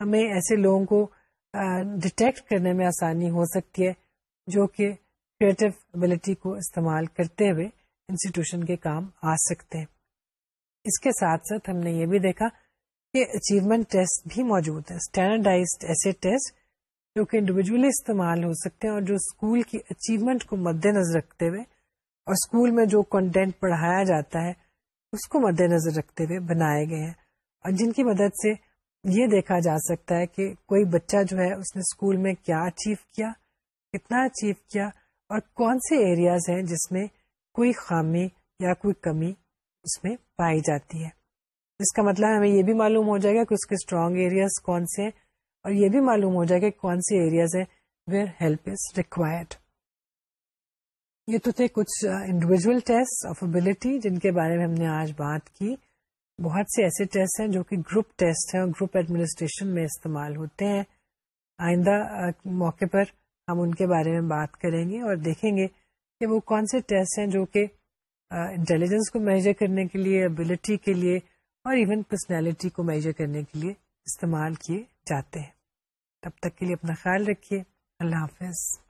ہمیں ایسے لوگوں کو ڈیٹیکٹ کرنے میں آسانی ہو سکتی ہے جو کہ کریٹو ابلٹی کو استعمال کرتے ہوئے انسٹیٹیوشن کے کام آ سکتے ہیں۔ اس کے ساتھ ساتھ ہم نے یہ بھی دیکھا کہ اچیومنٹ ٹیسٹ بھی موجود ہے اسٹینڈرڈائز ایسے ٹیسٹ جو کہ انڈیویجلی استعمال ہو سکتے ہیں اور جو اسکول کی اچیومنٹ کو مد نظر رکھتے ہوئے اور اسکول میں جو کنٹینٹ پڑھایا جاتا ہے، اس کو مد نظر رکھتے ہوئے بنائے گئے ہیں۔ اور جن کی مدد سے یہ دیکھا جا سکتا ہے کہ کوئی بچہ جو ہے، اس نے اسکول میں کیا اچیو کیا، کتنا اچیو کیا، اور کون سے ایریاز ہیں جس میں کوئی خامی یا کوئی کمی اس میں پائی جاتی ہے۔ جس کا مطلب ہمیں یہ بھی معلوم ہو جائے گا کہ اس کے اسٹرانگ ایریاز کون سے ہیں اور یہ بھی معلوم ہو جائے گا کہ کون سے ایریاز ہیں ویئر ہیلپ از ریکوائرڈ یہ تو تھے کچھ انڈیویجل ٹیسٹ آف ابلٹی جن کے بارے میں ہم نے آج بات کی۔ بہت سے ایسے ٹیسٹ ہیں جو کہ گروپ ٹیسٹ ہیں اور گروپ ایڈمنسٹریشن میں استعمال ہوتے ہیں۔ آئندہ موقع پر ہم ان کے بارے میں بات کریں گے اور دیکھیں گے کہ وہ کون سے ٹیسٹ ہیں جو کہ انٹیلیجنس کو میجر کرنے کے لیے ابلٹی کے لیے اور ایون پرسنالٹی کو میجر کرنے کے لیے استعمال کیے جاتے ہیں۔ تب تک کے لیے اپنا خیال رکھیے۔ اللہ حافظ۔